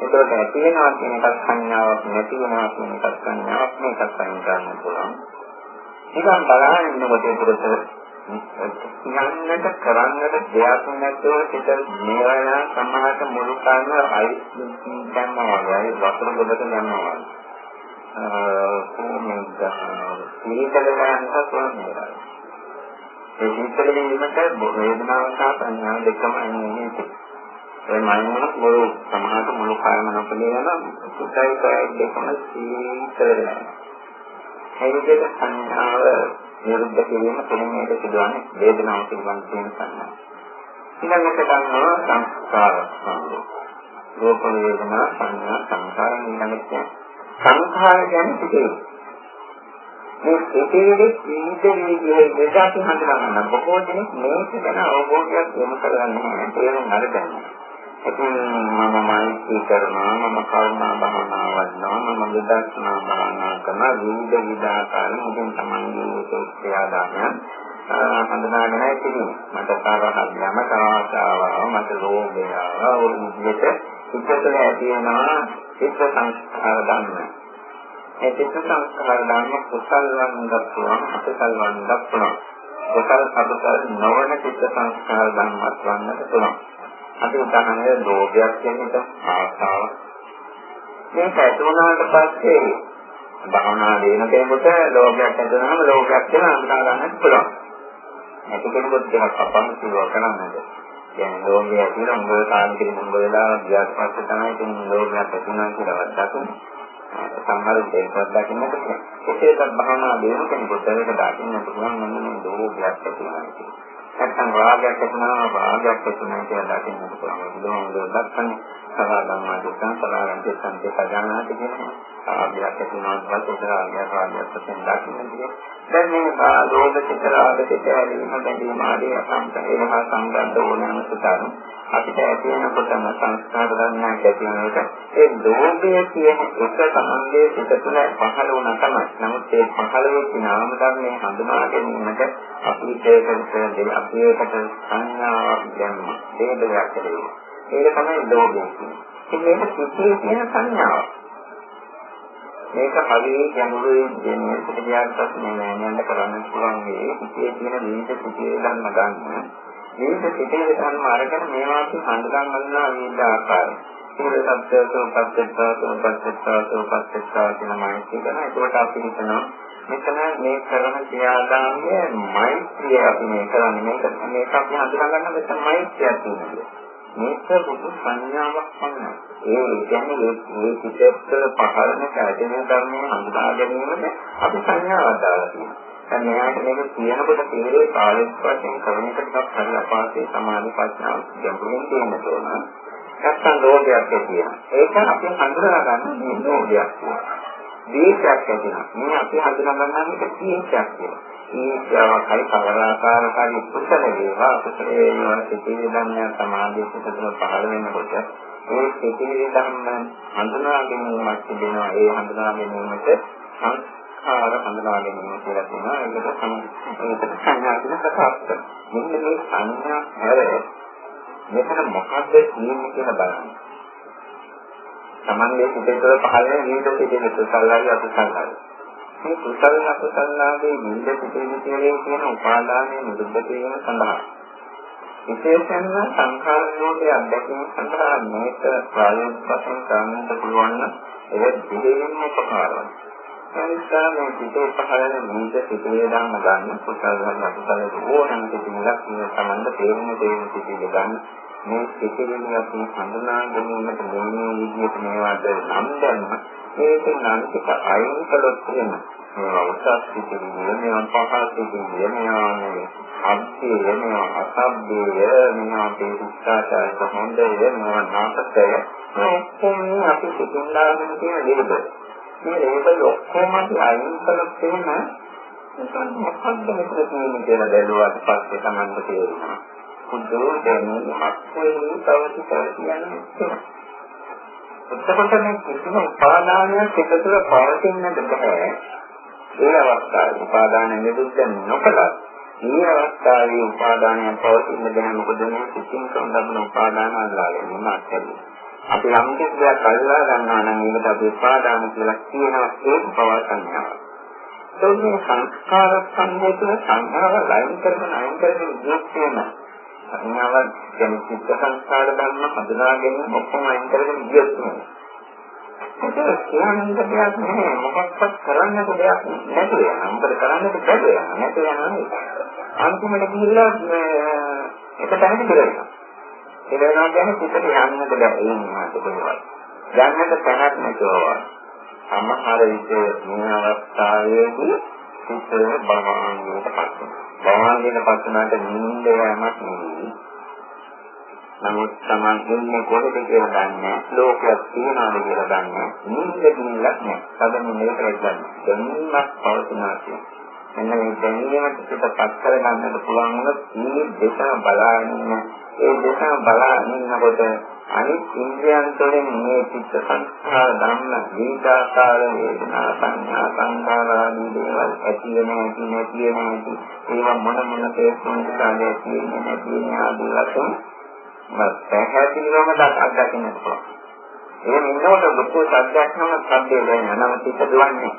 Speaker 1: ඒකට ඇති වෙනවා කියන එකත් සංඥාවක් නැති වෙනවා කියන එකත් සංඥාවක්. මේකත් සංඥාවක් පුළුවන්. නිකන් බලන්න ඉන්නකොට ඒකට යන්නට කරන්නට දෙයක් නැතුව පිට මේවා සමහරට මුළු කාම අයි දැම්මා වගේ වතුර ගොඩට දැම්මා වගේ. කොහොමද? සීතල ගන්නට කොහොමද? ඒ සීතල වීමට වේදනාව සහ සංඥා දෙකම එන්නේ ඒ මනෝමන මුළු සමහරට මුළු කායම නොපලේ යන සුතයි කය දෙකම සීතල වෙනවා ඒ විදිහට සංඥාව නිරුද්ධ කිරීම තුළින් සිදුවන්නේ වේදනාව පිළිබඳ තියෙන සංඥා. ඊළඟට ගන්නවා සංස්කාර සංගෝ. රූප වේදනා සංඥා සංකාර ඊළඟට සංඛාර කියන්නේ සිටේ. මේ සිටේදී විවිධ විදිහේ දෙයක් හඳුනගන්න. බොහෝ දෙනෙක් මේක ගැන අවබෝධයක් යොමු කරගන්නේ නැහැ. තේරුම් අරගන්න. ඉතින් මම මෛත්‍රී කරනවා මම කරුණා භාවනා වඩනවා මම විදර්ශනා භාවනා කරනවා. විවිධ විදාකාර මුදින් තමන්ගේ ක්‍රියාදාමයන් හඳුනාගෙන ඉතින් මට තරහක් යම තරහතාව මට රෝගය ආවා විදිහට චිත්තතල ඇති වෙනවා චිත්ත සංස්කාර ධර්ම. ඒ චිත්ත සංස්කාර ධර්ම කුසල් වන්නත් පුළුවන් අකුසල් වන්නත් පුළුවන්. කුසල් අකුසල් නොවන චිත්ත සංස්කාර ධර්මත් වන්නත් පුළුවන්. අපි උදාහරණයක් ලෝභයක් කියන එක ආසාව. මේක ඇතුණාට පස්සේ භවනා දෙන කෙනෙකුට ලෝභයක් ඇතිවෙනම ලෝභයක් කියලා අඳුනා ගන්නත් පුළුවන්. නැති කෙනෙකුට දෙයක් අපහසුව කරන්නද. කියන්නේ ලෝභය ඇතිවෙන උඹ කාන්තිරි උඹ වෙලා ගියාට පස්සේ තමයි ඉතින් ලෝභයක් ඇති වෙනවා කියලා වදකුනේ. සමහර දෙයක්වත් දකින්නට බැහැ. ඒකත් භවනා දෙන කෙනෙකුට ඒක දකින්නට පුළුවන් නම් මේ ලෝභයක් ඇති වෙනවා කියන්නේ. නැත්නම් රාගයක් ඇති වෙනවා රාගයක් ඇති වෙනවා කියලා දකින්නට පුළුවන්. ඒක දක්වන්නේ සලාගම් ආදිකන් සලාගම් දෙකන් දෙක ගන්නාට කියනවා. රාගයක් ඇති වෙනවා පස්සේ රාගයක් රාගයක් වශයෙන් දකින්නට දැන් මේ ලෝභ චිත්ත රාග චිත්ත ඇලීම බැඳීම ආදී අසංකේය හා සම්බන්ධ ඕනෑම සුතරු අපිට ඇති වෙනකොටම සංස්කාර ධර්මයක් ඇති වෙනකොට ඒ ලෝභය කියන එක සමන්ගේ සිත තුළ පහළ වුණා තමයි. නමුත් ඒ පහළ වෙච්ච නාම ධර්මයේ හඳුනා ගැනීමට අපි ඒකට අපි ඒකට සංඥාවක් දැම්මා. ඒ දෙයක් ඇතිවෙනවා. ඒක තමයි ලෝභය කියන්නේ. ඉතින් මේක සිිතේ තියෙන සංඥාවක්. මේක හරියට ගැඹුරුයි දෙන්නේ පිටියක් පස්සේ නෑනන්ද කරන්න පුළුවන් මේ සිිතේ තියෙන විවිධ සිිතේ ධර්ම ගන්න. විවිධ සිිතේ ධර්ම අරගෙන මේවා අපි හඳුනා ගන්නවා විවිධ ආකාරයි. සීල සත්‍යසෝ පස්සෙත්තාසෝ පස්සෙත්තාසෝ පස්සෙත්තා කියන මානසික කරන. ඒකට අපි හිතනවා මෙතන මේ කරන ක්‍රියාදාමය මෛත්‍රිය අපි මේ කරන්නේ මේක මේක අපි හඳුනා ගන්න මෙතන මෛත්‍රියක් තියෙනවා. මේක බුදු සංඥාවක් පමණයි. ඒ කියන්නේ මේ පිටේතර පහළම කායදෙන ධර්මයේ හඳුනා ගැනීමද අපි සංඥාවක් දාලා තියෙනවා. දැන් මෙයාට මේක කියනකොට තේරේ කාලෙත් වශයෙන් කරන එක ටිකක් හරි අපාසේ සමාධි ප්‍රඥාව ගැඹුරින් තියෙන්න ඕන. නැත්තම් රෝගයක් ඇතිවෙනවා. ඒක අපි හඳුනා ගන්න මේ රෝගයක් කියලා. දීර්ඝයක් ඇතිවෙනවා. මේ අපි හඳුනා ගන්න එක දීර්ඝයක් කියලා. ඊර්ෂ්‍යාවක් හරි කවරාකාරකයි කුසල වේවා කුසල වේවා සිතේ ධර්මය සමාධිය පිටතම පහළ වෙනකොට ඒ සිතේ ධර්ම හඳුනා ගැනීමක් තිබෙනවා. ඒ හඳුනා ගැනීමට ආකාර හඳුනා ගැනීම කියලා කියනවා. ඒකට ඒකට සංඥා කියන කතාවක්. මෙන්න මේ සංඥා හැර මෙතන මොකද්ද කියන්නේ කියලා බලන්න. සමන්ගේ සිතේ තුළ පහළ වෙන විවිධ සිතේ කුසලයි අකුසලයි. මේ කුසල අකුසලනාගේ විවිධ සිතේ කියන උපාදානයේ නිරුද්ධ වීම සඳහා විශේෂයෙන්ම සංඛාර නිරෝධය අධ්‍යක්ෂණය සඳහා මේක ප්‍රායෝගික වශයෙන් කරන්නට පුළුවන් නම් ඒක දෙකෙන්ම උපකාරයි. එනිසා මේ පිටේ පහළ නීත පිටේ දාන්න ගන්න කුසල ධර්ම අකුසල ඕනම පිටිලක් මේ සම්බන්ධ තේරුම තේරුම පිටිල ගන්න මේ පිටිලෙන් අපි හඳුනා ගැනීමට මේ විදිහට මේවාට නම් දැම්ම ඒක නම් ටික අයින් කළොත් එහෙම මේවා උසස් පිටිලිය මේවා පහළ පිටිලිය මේවා මේ අබ්බේ මේවා අසබ්බේ මේවා පිටාචාර සම්බන්ධය මේවා නාටකය මේ ඔක්කොම අපි පිටින් දාගෙන තියෙන දේවල් මේ ලේබල් ඔක්කොම අයින් කළොත් එහෙම ඒක මොකක්ද මෙතන තියෙන්නේ කියලා බැලුවාට පස්සේ Tamanට තේරෙනවා. පුදුම දැනීමක් වෙන්නේ තවතිසා කියන්නේ. එතකොට මේ කිසිම උපාදානයක් එක තුළ පවතින්නද බෑ. ඒ අවස්ථාවේ උපාදාන නිරුද්ධ නොකලත් මේ අවස්ථාවේ උපාදානය පවතින්න බෑ මොකද මේ සිතින් සම්බන්ධ උපාදාන අල්ලා ගැනීම අත්හැරෙනවා. අපි යම් දෙයක් අල්ලා ගන්නවා නම් ඒකට අපි උපාදාන කියලා කියනවා ඒක පව සංඥාව. ඒ මේ සංස්කාර සංයෝජන සංඥාව ලයින් කරගෙන අයින් කරගෙන ඉස්සෙම සංඥාව ගැන චිත්ත සංස්කාර ධර්ම හඳුනා ගැනීම ඔක්කොම අයින් කරගෙන ඉස්සෙම ඒක කියන්න දෙයක් නෑ මොකක්වත් කරන්නට දෙයක් නැතුව යනවා. මොකද කරන්නට බැහැ යනවා. නැතුව යනවා. අන්තිමට ගිහිල්ලා එක තැනක ඉඳලා ඒ වෙනවා කියන්නේ පිටට යන්නද බැහැ ඒ නිවාස කොහොමද. යන්නද තැනක් නැතුව. සමහර විට මේ අවස්ථාවේදී පිට බවාංගයට පත් බවාංගයට පත් වුණාට නිින්ද යෑමක් නෙවෙයි. නමුත් Taman ඉන්නේ කොහෙද කියලා දන්නේ ලෝකයක් තියනවාද කියලා දන්නේ නිින්ද කිල්ලක් නෑ. සදම මේකට ගන්න. දැනීමක් පවතිනවා කියන්නේ. එන්න මේ දැනීමට පිටපත් කරගන්නට පුළුවන් වුණොත් මේ දෙක බලාගෙන ඒ දෙක බලා ඉන්නකොට අනිත් ඉන්ද්‍රයන් තුළින් මේ චිත්ත සංස්කාර ධම්ම දීකාකාර වේදනා සංඥා සංකාර ආදී දේවල් ඇති වෙන ඇති නැති වෙන ඇති ඒවා මොන මොන තේරුම් ගන්න තියෙන්නේ නැති වෙන ආදී වශයෙන් මත් පැහැදිලිවම අත්දකින්න පුළුවන් එහෙම ඉන්නකොට දුක්ඛ සත්‍යයක් නම් සත්‍යය දැනෙන නම් සිත දුවන්නේ.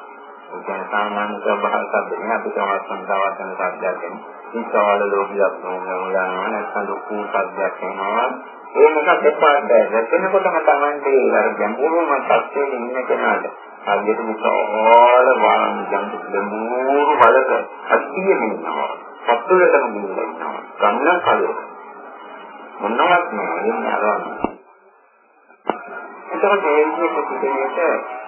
Speaker 1: ඒ කියන්නේ සාමාන්‍ය ස්වභාව සත්‍ය නේ අපි තමයි සංසාරවත් වෙන සත්‍යයක් කියන්නේ. ඉස්සවල ලෝකියක් නෝනවා නැත්නම් දුක්ඛ සත්‍යයක් වෙනවා. ඒ මොකක්ද දෙපාර්ට දැක්වෙනකොටම Tamante අර ගැඹුරුම සත්‍යයේ ඉන්න කෙනාට හරියට විශාල වාංජන් දෙමූරු බලක අත්තියෙම ඉන්නවා. සතුටටම ගිහිල්ලා ඉන්නවා. ගන්න කලිය. මොනවත් නෑ එන්නේ අරන්නේ. එතකොට ඒ විදිහට පිටිනේට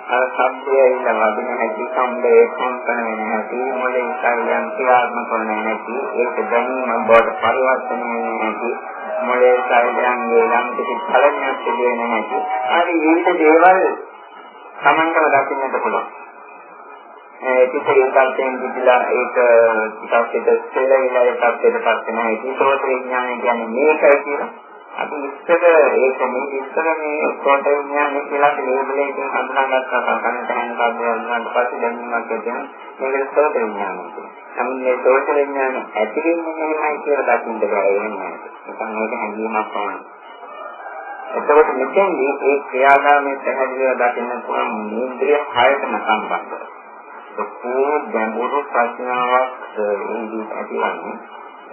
Speaker 1: අර සම්පේ ඉන්න වදින හැටි සම්බේ කොන්කන වෙන හැටි මොලේ ඉස්සල්යන් ක්‍රියාත්මක කරන හැටි ඒක දැනීම බවට පරිවර්තනය වෙන හැටි මොලේ ඉස්සල්යන්ගේ යම් කිසි ඵලයක් සිදු වෙන හැටි. හරි විවිධ දේවල් සමන්තව දකින්නට පුළුවන්. කිසියම් කල්පෙන් පිටලා ඒක ටිකක් ඒක සෙලවිලා ඒ තත්ත්වයට පත් වෙනවා. ඒක සෝත විඥානය කියන්නේ මේකයි කියලා. අපි ඉස්සර ඒක මේ ඉස්සර මේ සෝත විඥානය කියලා ලේබල් එකකින් හඳුනාගත්තා සංකල්ප කරන කාර්යය වුණාට පස්සේ දැන් මේක කියන මේක සෝත විඥානය කියලා. සම්මේ සෝත විඥානය ඇති වෙන්නේ එහෙමයි කියලා දකින්න බෑ එහෙම නේද? නැත්නම් ඒක හැඟීමක් පමණයි. එතකොට මෙතෙන්දී ඒ ක්‍රියාදාමයේ පැහැදිලිව දකින්න පුළුවන් ඉන්ද්‍රිය හයතම සම්බන්ධයි. ඒක ගැඹුරු ප්‍රශ්නාවක් ඉන්දී ඇතිවන්නේ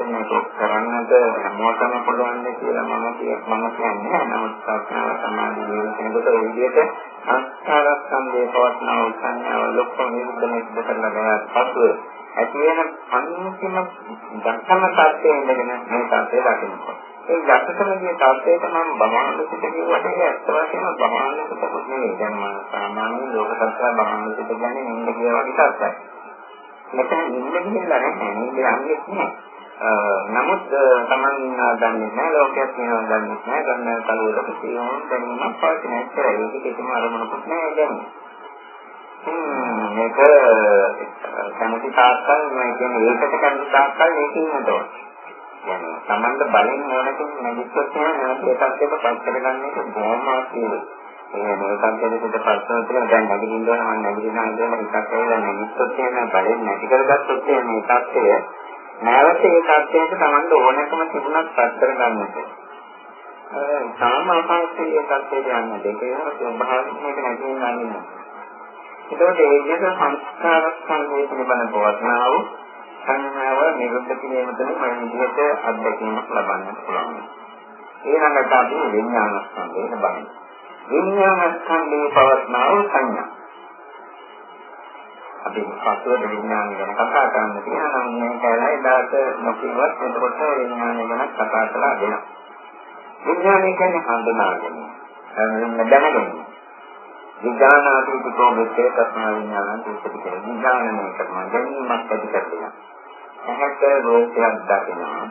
Speaker 1: මේක කරන්නද හැමෝටම පුළුවන් කියලා මම මම කියන්නේ නමුත් ප්‍රඥාව සමාධිය වල කෙනෙකුට ඒ විදිහට සංස්කාරස්කන්ධේ පවත්නා සංඥාව ලොක්කම නිරුද්ධ නිරුද්ධ කරලා ගියාට පසුව ඇති වෙන අන්තිම ධර්ම tattේ ඉඳගෙන මේ tattේ දකින්නවා. ඒ යක්ෂකමගේ tattේට මම බමානුසිත කියුවට ඒ ඇත්ත වශයෙන්ම බමානුසිත නෙවෙයි. දැන් මම සාමාන්‍ය ලෝක සත්‍ය බමානුසිත කියන්නේ නින්ද කියලා වගේ tattයක්. මෙතන නින්ද කියලා නැහැ. නින්ද යන්නේ නැහැ. නමුත් Taman දන්නේ නැහැ ලෝකයක් කියනවා දන්නේ නැහැ ගන්න කලවල කිසියම් දැනීමක් පවතින ඉස්සර ඒක කිසිම අරමුණකුත් නැහැ දැන් මේක කැමති තාක්කල් මේ කියන්නේ ඒකට කැමති තාක්කල් මේක ඉන්නතෝ කියන්නේ Tamanda බලෙන් නොනකින් නැගිට්ටොත් නේද ඒකත් එක්ක පස් කරගන්න එක බොහොම අමාරුයි. ඒ මොකක්ද කියනකොට පස්සම තියෙන දැන් නැගිටිනවා නම් නැගිටිනවා කියන එකක් කියලා නැගිට්ටොත් නේද බලෙන් නැති කරගත්තොත් මේ තාක්ෂය නැවත ඒ තාක්ෂයට Tamanda ඕනකම තිබුණත් පස් කරගන්න ඕනේ. සාමාපාසී තාක්ෂයට යන්න දෙකේ ස්වභාවිකව නැතිවෙනවා. ඒකෝට ඒ විදිහට සංස්කාර සංවේදී බව පවත්නා වූ සංඥාව නිරුද්ධ කිරීම තුළ මේ විදිහට අත්දැකීමක් ලබන්න පුළුවන්. ඊළඟට අපි විඥාන ස්කන්ධය බලමු. විඥාන ස්කන්ධයේ පවත්නා වූ සංඥා අපි පස්වද විඥානය ගැන කතා කරන්න තියෙනවා නම් මේ කාලේ දාට නොකියවත් එතකොට විඥානය ගැන කතා කළා දෙනවා. විඥානය කියන්නේ හඳුනා ගැනීම. දැනගැනීම. විඥානාදීකෝ මෙතේ තස්මා විඥානං තුස්සති කියලා. විඥානනය කරනවා ගැනීමක් ඇති කරගෙන. එහෙත් රෝගයක් දකිනවා.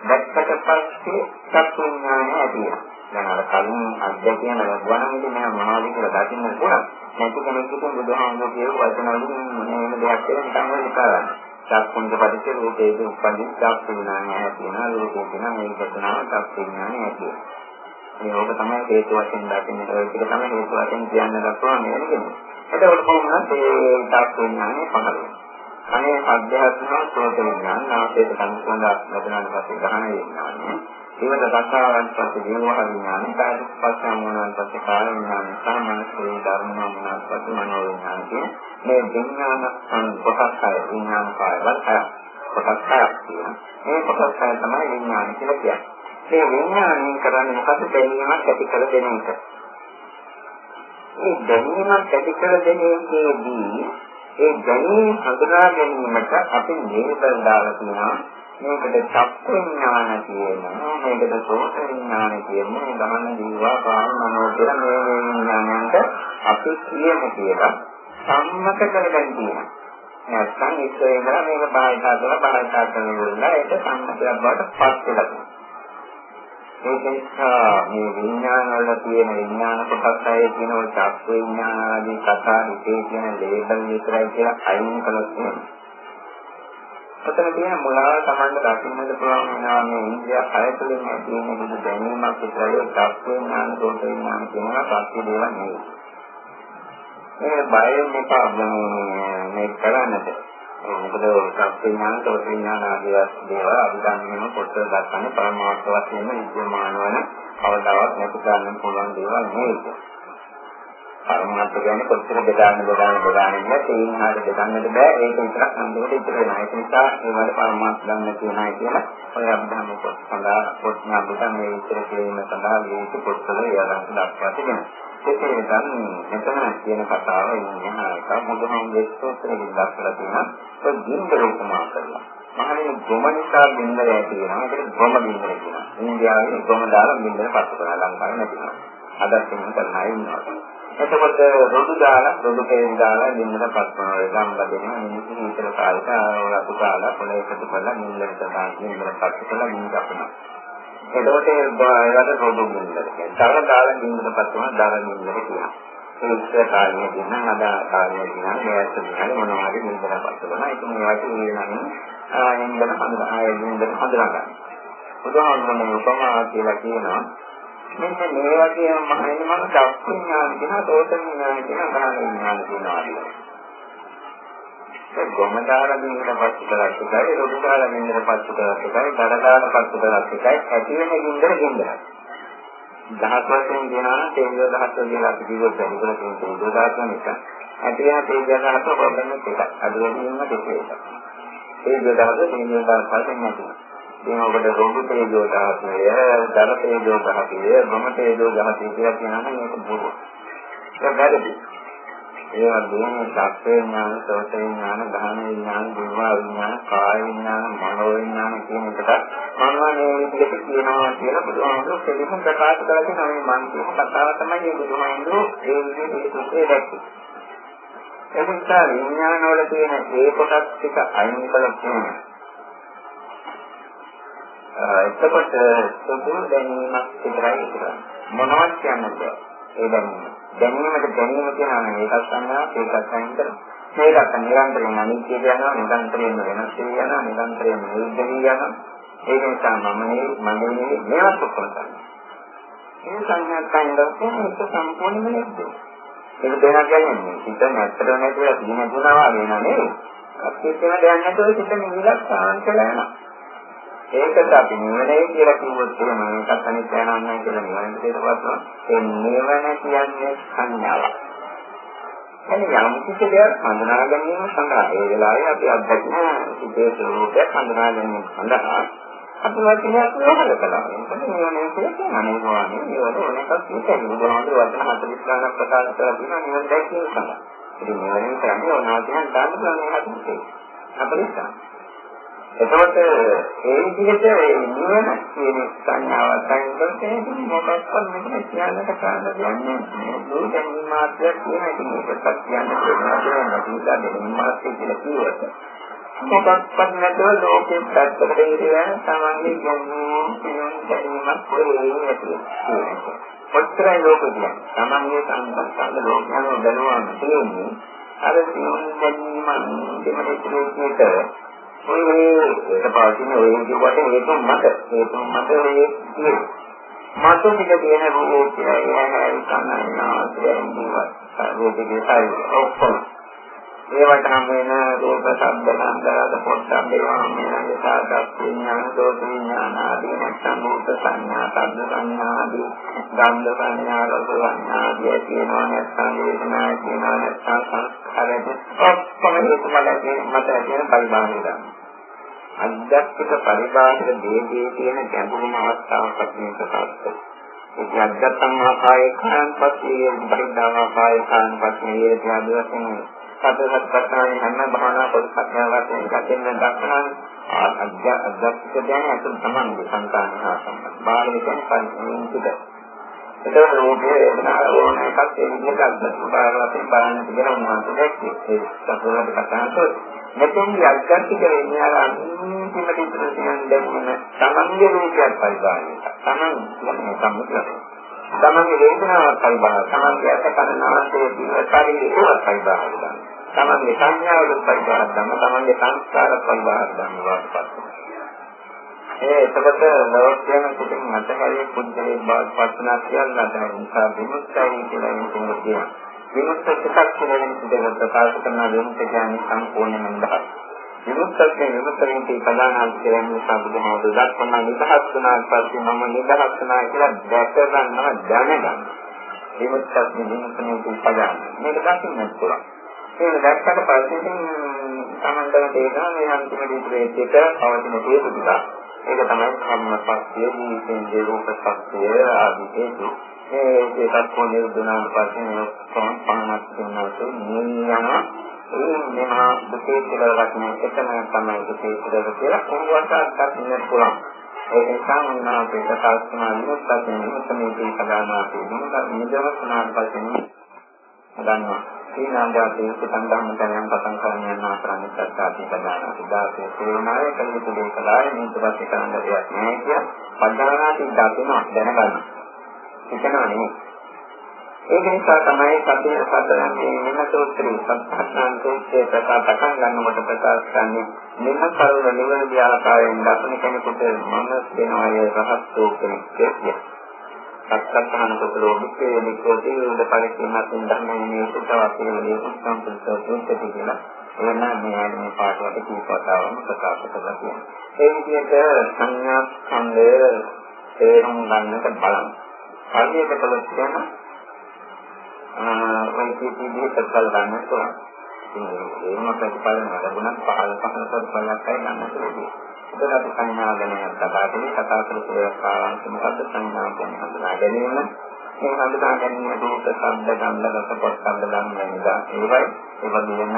Speaker 1: දැක්කට පස්සේ සත්‍ය විඥානය ඇති වෙනවා. දැන් අර කලින් අධ්‍යයනය ලැබුණාම මේ මොනවද කියලා දකින්න පුළුවන්. නැති කෙනෙකුට බුදුහාමුදුරුවෝ කියපු වචන වලින් මොනම දෙයක් කියලා නිකන් වෙන්න කරන්නේ. සක්කුංජ පරිච්ඡේ රූපේදී උපදින් සක් විඥානය ඇතිවෙනවා. රූපේ කියන මේ ගතනාව සක් විඥානය ඇතිවෙනවා. මේ ඕක තමයි හේතු වශයෙන් දකින්න ඒක තමයි හේතු වශයෙන් කියන්න දක්වන මේ නෙමෙයි. එතකොට කොහොමද මේ සක් විඥානය පහළ වෙන්නේ? අනේ අධ්‍යාත්මික සෝත විඥාන නාසයට සංස්කන්ධ ලැබුණාට පස්සේ ගහන විඥානය ඒවට දක්වාවන් පස්සේ දේවහ විඥාන, කාය පස්සම මොනවාන් පස්සේ කාය විඥාන, සාමාන්‍ය ධර්ම මොනවාන් පස්සේ මනෝ විඥාන කියන මේ විඥාන කොටස් හය විඥාන කායවල හය කොටස් හයක් තියෙනවා. මේ කොටස් හය තමයි විඥාන කියලා කියන්නේ. මේ විඥානයෙන් කරන්නේ මොකද දැනීමක් ඇති කර දෙන එක. මේ දැනීමක් ඇති කර දෙන එකේදී ඒ දැනීම හඳුනා ගැනීමට අපි ලේබල් දාලා තියෙනවා මේකට චක්ක විඥාන කියනවා මේකට සෝත විඥාන කියනවා ගමන ජීවා කාම මනෝ කියලා මේ මේ විඥානයන්ට අපි කියමු කියලා සම්මත කරගෙන තියෙනවා නැත්නම් ඉස්සර ඉඳලා මේක බාහිර කරලා බාහිර කරලා ඒක සම්මතයක් බවට පත් වෙලා ඒක නිසා මේ විඥාන වල තියෙන විඥාන කොටස් අය කියන ඔය චක්ක විඥාන ආදී කතා හිතේ කියන ලේබල් විතරයි කියලා අයින් කළොත් එහෙම ඔතන තියෙන මුලාව තමයි දකින්නට පුළුවන් වෙනවා මේ ඉන්ද්‍රිය හය තුළින් ඇති වෙන බුදු දැනීමක් විතරයි ධර්ම ඥාන දෝෂ ඥාන කියනවා සත්‍ය දේවල් නෙවෙයි. මේ බයෙන් එපා මේ කරන්නට. මොකද සත්‍ය ඥාන දෝෂ ඥාන ආදී දේවල් අභිධර්මයෙන් පොත් දක්වන්නේ පරමාර්ථ වශයෙන්ම විද්‍යමාන වන කවදාවත් නැති ගන්න පුළුවන් දේවල් නෙවෙයි. පරමාර්ථ කියන්නේ කොච්චර බෙදාන්න බෙදාන්න බෙදාන්න ඉන්න තේින් හරියට බෙදන්නට බෑ ඒක විතරක් අන්තිමට ඉතුරු වෙනවා ඒක නිසා ඒවට පරමාර්ථ ගන්න තියෙනවා කියලා ඔය අභිධර්ම පොත් සඳහා පොත් නම්බුට මේ ඉතර කියන සඳහා මේ පොත්වල ඒවාට දක්වා තිබෙනවා ඒකේ දැන් මෙතන කියන කතාව ඉන්නේ එක බුදුහාමුදුරුවෝ සූත්‍රයෙන් දක්වලා තියෙනවා ඔය දින්දර උපමා කරලා මහණෙනි ගොම නිසා බින්දර ඇති වෙනවා ඒකට ගොම බින්දර කියනවා ඉන්දියාවේ ගොම දාලා බින්දර පත්තු කරලා ලංකාවේ නැතිනවා අදත් එහෙම කරන අය ඉන්නවා එතකොට රොඩු දාලා රොඩු කේන් දාලා නින්නට පස්වන ගම් බදින මිනිස්සු විතර කාලෙක රතු දාලා පොළ එකතු කරලා නින්නට දාන නින්නට පස්ස කරලා නින්න අපනවා. එතකොට ඒකට රොඩු නින්නට කියන්නේ. තව දාලා නින්නට පස්වන දාලා නින්නට කියනවා. ඒ ඉස්සර කාලේ දින අද කාලේ දින මේත් දින මොනවා හරි නින්නට පස්වන. ඒක මේවට කියනනම් ආ නින්නට හඳුනා ආයෙ නින්නට හඳුනා ගන්න. උදාහරණයක් උපමා කියලා කියනවා මෙන්න මේ වගේ මහණෙනි මම චක්කු විඥාන කියන සෝත විඥාන කියන ගහන විඥාන කියනවා ඒ ගොමදාලා දිනකට පස්සු කරලා එකයි රොඩුදාලා දිනකට පස්සු කරලා එකයි දඩදාලා පස්සු කරලා එකයි ඇති වෙන ගින්දර ගින්දරයි. දහස් වශයෙන් කියනවා නම් තේජෝ දහස් කියලා අපි කිව්වොත් වැඩිපුර තියෙන තේජෝ දහස් එක. ඇති වෙන තේජෝ දහස් ප්‍රොබ්ලම් එකක් අද වෙනින්ම දෙකේ තේජෝ දහස් තේජෝ දහස් වශයෙන් නැතිනවා ඉතින් ඔබට රෝග තේජෝ දහසය, දර තේජෝ දහසය, මම තේජෝ දහසය කියලා කියනවා නම් ඒක බොරු. ඒක වැරදි. ඒ වගේම සත්‍ය විඥාන, සෝත විඥාන, ගහන විඥාන, දිවා විඥාන, කාය විඥාන, මනෝ විඥාන කියන එකට මනවා මේ විදිහට කියනවා කියලා බුදුහාමුදුරුවෝ කෙලින්ම ප්‍රකාශ කරලා තියෙනවා මේ මන් කියන කතාව තමයි මේ බුදුහාමුදුරුවෝ ඒ විදිහට සුත්‍රය දැක්කේ. එනිසා විඥානවල තියෙන ඒ කොටස් ටික අයින් කළා කියන්නේ එතකොට සුදු දැනීමක් විතරයි ඉතිරි. මොනවත් කියන්නද? ඒ දැනීම. දැනීමට දැනීම කියනවා මේකත් සංඥා, ඒකත් සංඥා. මේකත් නිරන්තරයෙන් අනිත්‍ය යනවා, නිරන්තරයෙන් වෙනස් වෙනවා, නිරන්තරයෙන් නිරුද්ධ යනවා. ඒක නිසා මම මේ මගේ මේවත් ඔක්කොම තමයි. මේ සංඥා කයින්දක් ඒක සම්පූර්ණම නෙද්ද. ඒක දෙනවා කියන්නේ හිත නැත්තර නැතිව තියෙන දුනවා වගේ නෙවෙයි. අපිට කියන දෙයක් නැතුව හිත නිවිලක් සාන්ත වෙනවා. ඒකට අපි නිවනේ කියලා කිව්වොත් එහෙම මේකත් අනිත්‍ය නැහැ කියලා නිවනට දෙතපස්ස ඒ නිවන කියන්නේ සංඥාවක්. එන්නේ යම් කිසි දෙයක් හඳුනා ගැනීම සඳහා ඒ වෙලාවේ අපි අත්දැකීම සිිතේ ස්වરૂපයක් හඳුනා ගැනීම සඳහා අපි වචනයක් වහල කළා. මොකද නිවනේ කියන්නේ අනේවානේ නිවන ඕනකක් නෙවෙයි. බුදුහාමුදුරුවෝ වචන 40 ගණන් ප්‍රකාශ කරලා තියෙනවා නිවන දැකීම සඳහා. ඉතින් නිවනේ කියන්නේ ඕනාතියන් දාන්න පුළුවන් එකක් නෙවෙයි. අපිට එතකොට ඒ විදිහට නිවන කියන සංඥාවක් අයින් මොකක්වත් මෙතන කියන්නට කාරණා කියන්නේ මේ දැනීම මාත්‍රයක් කියන එක මේකත් කියන්න දෙන්නා නැතිලා දැනීම මාත්‍රය කියලා කිව්වට. මොකක්වත් නැතුව ලෝකෙත් පැත්තකට ඉඳලා තමන්ගේ ජීවන කියන දැනීමක් වෙන්නේ නැති කොච්චරයි ලෝකෙ කියන්නේ? තමන්ගේ සංස්කාර ලෝකයන් බලනවා කියන්නේ අර ජීවන දැනීම අන්තිමට ඉතිරි ඔය ඒක පාසින ඔය විදිහට හේතු මත හේතු මත ඔය කියන්නේ මත පිට තියෙන රූපෝ කියලා ඒවා කන්නනාසයෙන් දිවත් රූපේ සායි ඔක්කොම ඒවට නම් වෙන රූප ශබ්ද ගන්ධරද පොට්ටම් දේවා මේ සාදස් විඥාන දෝෂ විඥාන ආදී නැත්නම් රූප සංඥා ශබ්ද සංඥා ආදී ගන්ධ සංඥා රස සංඥා ආදී කියනවා නැත්නම් වේදනා කියනවා නැත්නම් සංස්කාරද ඔක්කොම හේතු මත තියෙන පරිබාහිර ගන්න අධ්‍යාත්මික පරිබාහිර දෙයේ තියෙන ගැඹුරුම අවස්ථාවක් මේක සාර්ථක. ඒක අධ්‍යාත්ම ආකාරයේ කායන් පස්සේ බහිද්ධාම ආකාරයේ කායන් පස්සේ ඒ ත්‍යාදවසින් සතරත් පස්සේ හැම භාවනා පොත්පත්යක් වශයෙන් කටින් දක්වන අධ්‍යාත්මික දැන අතුන් තමයි සංකාන හා සම්බන්ධ. බාහිර කියන්නේ පරිසංසිත. ඒක රෝගයේ වෙනා ඕන එකක් ඒ විදිහට අධ්‍යාත්මික බාහිර වශයෙන් බලන්න තිබෙන උන්වහන්සේ දැක්කේ. ඒ සතරත් කතා කරලා මෙතෙන් යක්කත්තික වෙන්නේ අර අන්තිමට ඉතුරු තියෙන දැනුම තමන්ගේ රූපයක් පරිබාහිරයි. තමන් කියන්නේ සම්මුතියක්. තමන්ගේ වේදනාවක් පරිබාහිරයි. තමන්ගේ අත කන නාසය දිව ශරීරය ඒවත් පරිබාහිරයි. තමන්ගේ සංඥාවල පරිබාහිරයි. තමන්ගේ සංස්කාර පරිබාහිරයි වාස්පත්. ඒ එතකොට ලෝකයෙන් පිටින් මතකයේ පුද්ගලයේ බව පස්සනා කියලා නැහැ. නිසා විමුක්තයි කියලා කියනවා. විමුක්ත සිතක් කියන විදිහට ප්‍රකාශ කරන විමුක්ත කියන්නේ සම්පූර්ණයෙන්ම නිදහස්. විමුක්තකේ විමුක්තෙන්ටි ප්‍රධානම කියන්නේ සම්බුදුමෝද දක්වන නිදහස් වුණාට පස්සේ මම නිදහස් වුණා කියලා දැක ගන්නවා දැනගන්න. විමුක්තත් නිදිමතනේ පදාන. මේක දකින්න පුළුවන්. ඒක දැක්කට පස්සේ ඉතින් තමන්ටම තේරෙනවා මේ අන්තිම දීපේට පවතින හේතු ටික. ඒක තමයි කර්මපස්සිය, ජීවිතේ රූපපස්සිය ආදී හේතු. මේ ඒකත් කොහොමද දුනාට පස්සේ මේ කොහොම පහනක් වෙනවද නියනවා ඒ මෙහා දුකේ කියලා රකින්න එකම තමයි දුකේ කියලා කියලා කොහොමවත් අත්දකින්න පුළුවන්. ඒ නිසා මම අපේ කතාස්නා විමුක්තයෙන් විමුක්තමේ පදානා කියනවා. නිදවස්නාට පස්සේ දන්නවා. සීනාන්දාතේ සම්බන්ධම් කරගෙන පටන් ගන්න යන ආකාරයෙන් සත්‍යාති පදානා සිද්ධාසේ සේනාය කලිත දෙකලායි මේක පස්සේ කරන්න දෙයක් නෑ කිය. පදානා සිද්ධාතේම දැනගන්න. හිතනවා නෙමෙයි. ඒක නිසා තමයි සතිය සතරන්නේ මෙන්න සූත්‍රය සත්‍යඥාන සූත්‍රයේ ප්‍රකාශ පටන් ගන්නකොට ප්‍රකාශ කරන්නේ මෙන්න කරුණ නිවැරදි ආකාරයෙන් දක්වන කෙනෙකුට මම වෙනවා ඒ රහත් වූ කෙනෙක් කියලා. සත්‍යඥාන කුසලෝ විකේ නිකෝටි උද පරිච්ඡේදයෙන් ධර්මයේ සුද්ධවාක්‍යයේ මේ උත්සම්පිත සූත්‍රය කියලා. එන්න මේ ආදී පාඩවට කීපතාවම ප්‍රකාශ කරලා තියෙනවා. ඒ විදිහට සංඥා ඡන්දය තේරුම් ගන්නට බලන්න. හරියට කළොත් කියන ඔය කීපී ප්‍රතිඵල ගන්න පුළුවන්. ඉතින් ඒම ප්‍රතිඵල ලැබුණත් පහළ පහළ ප්‍රතිඵලයක් අය ගන්න පුළුවන්. ඒක අපි සංඥා ගැන කතා කරේ කතා කරපු කාරණා මොකද්ද සංඥා ගැන හඳුනා ගැනීම. මේ හඳුනා ගැනීම රූප, ශබ්ද, ගන්ධ, රස, පොට්ටබ්බ ධම්ම වෙනවා. ඒවයි ඒ වගේම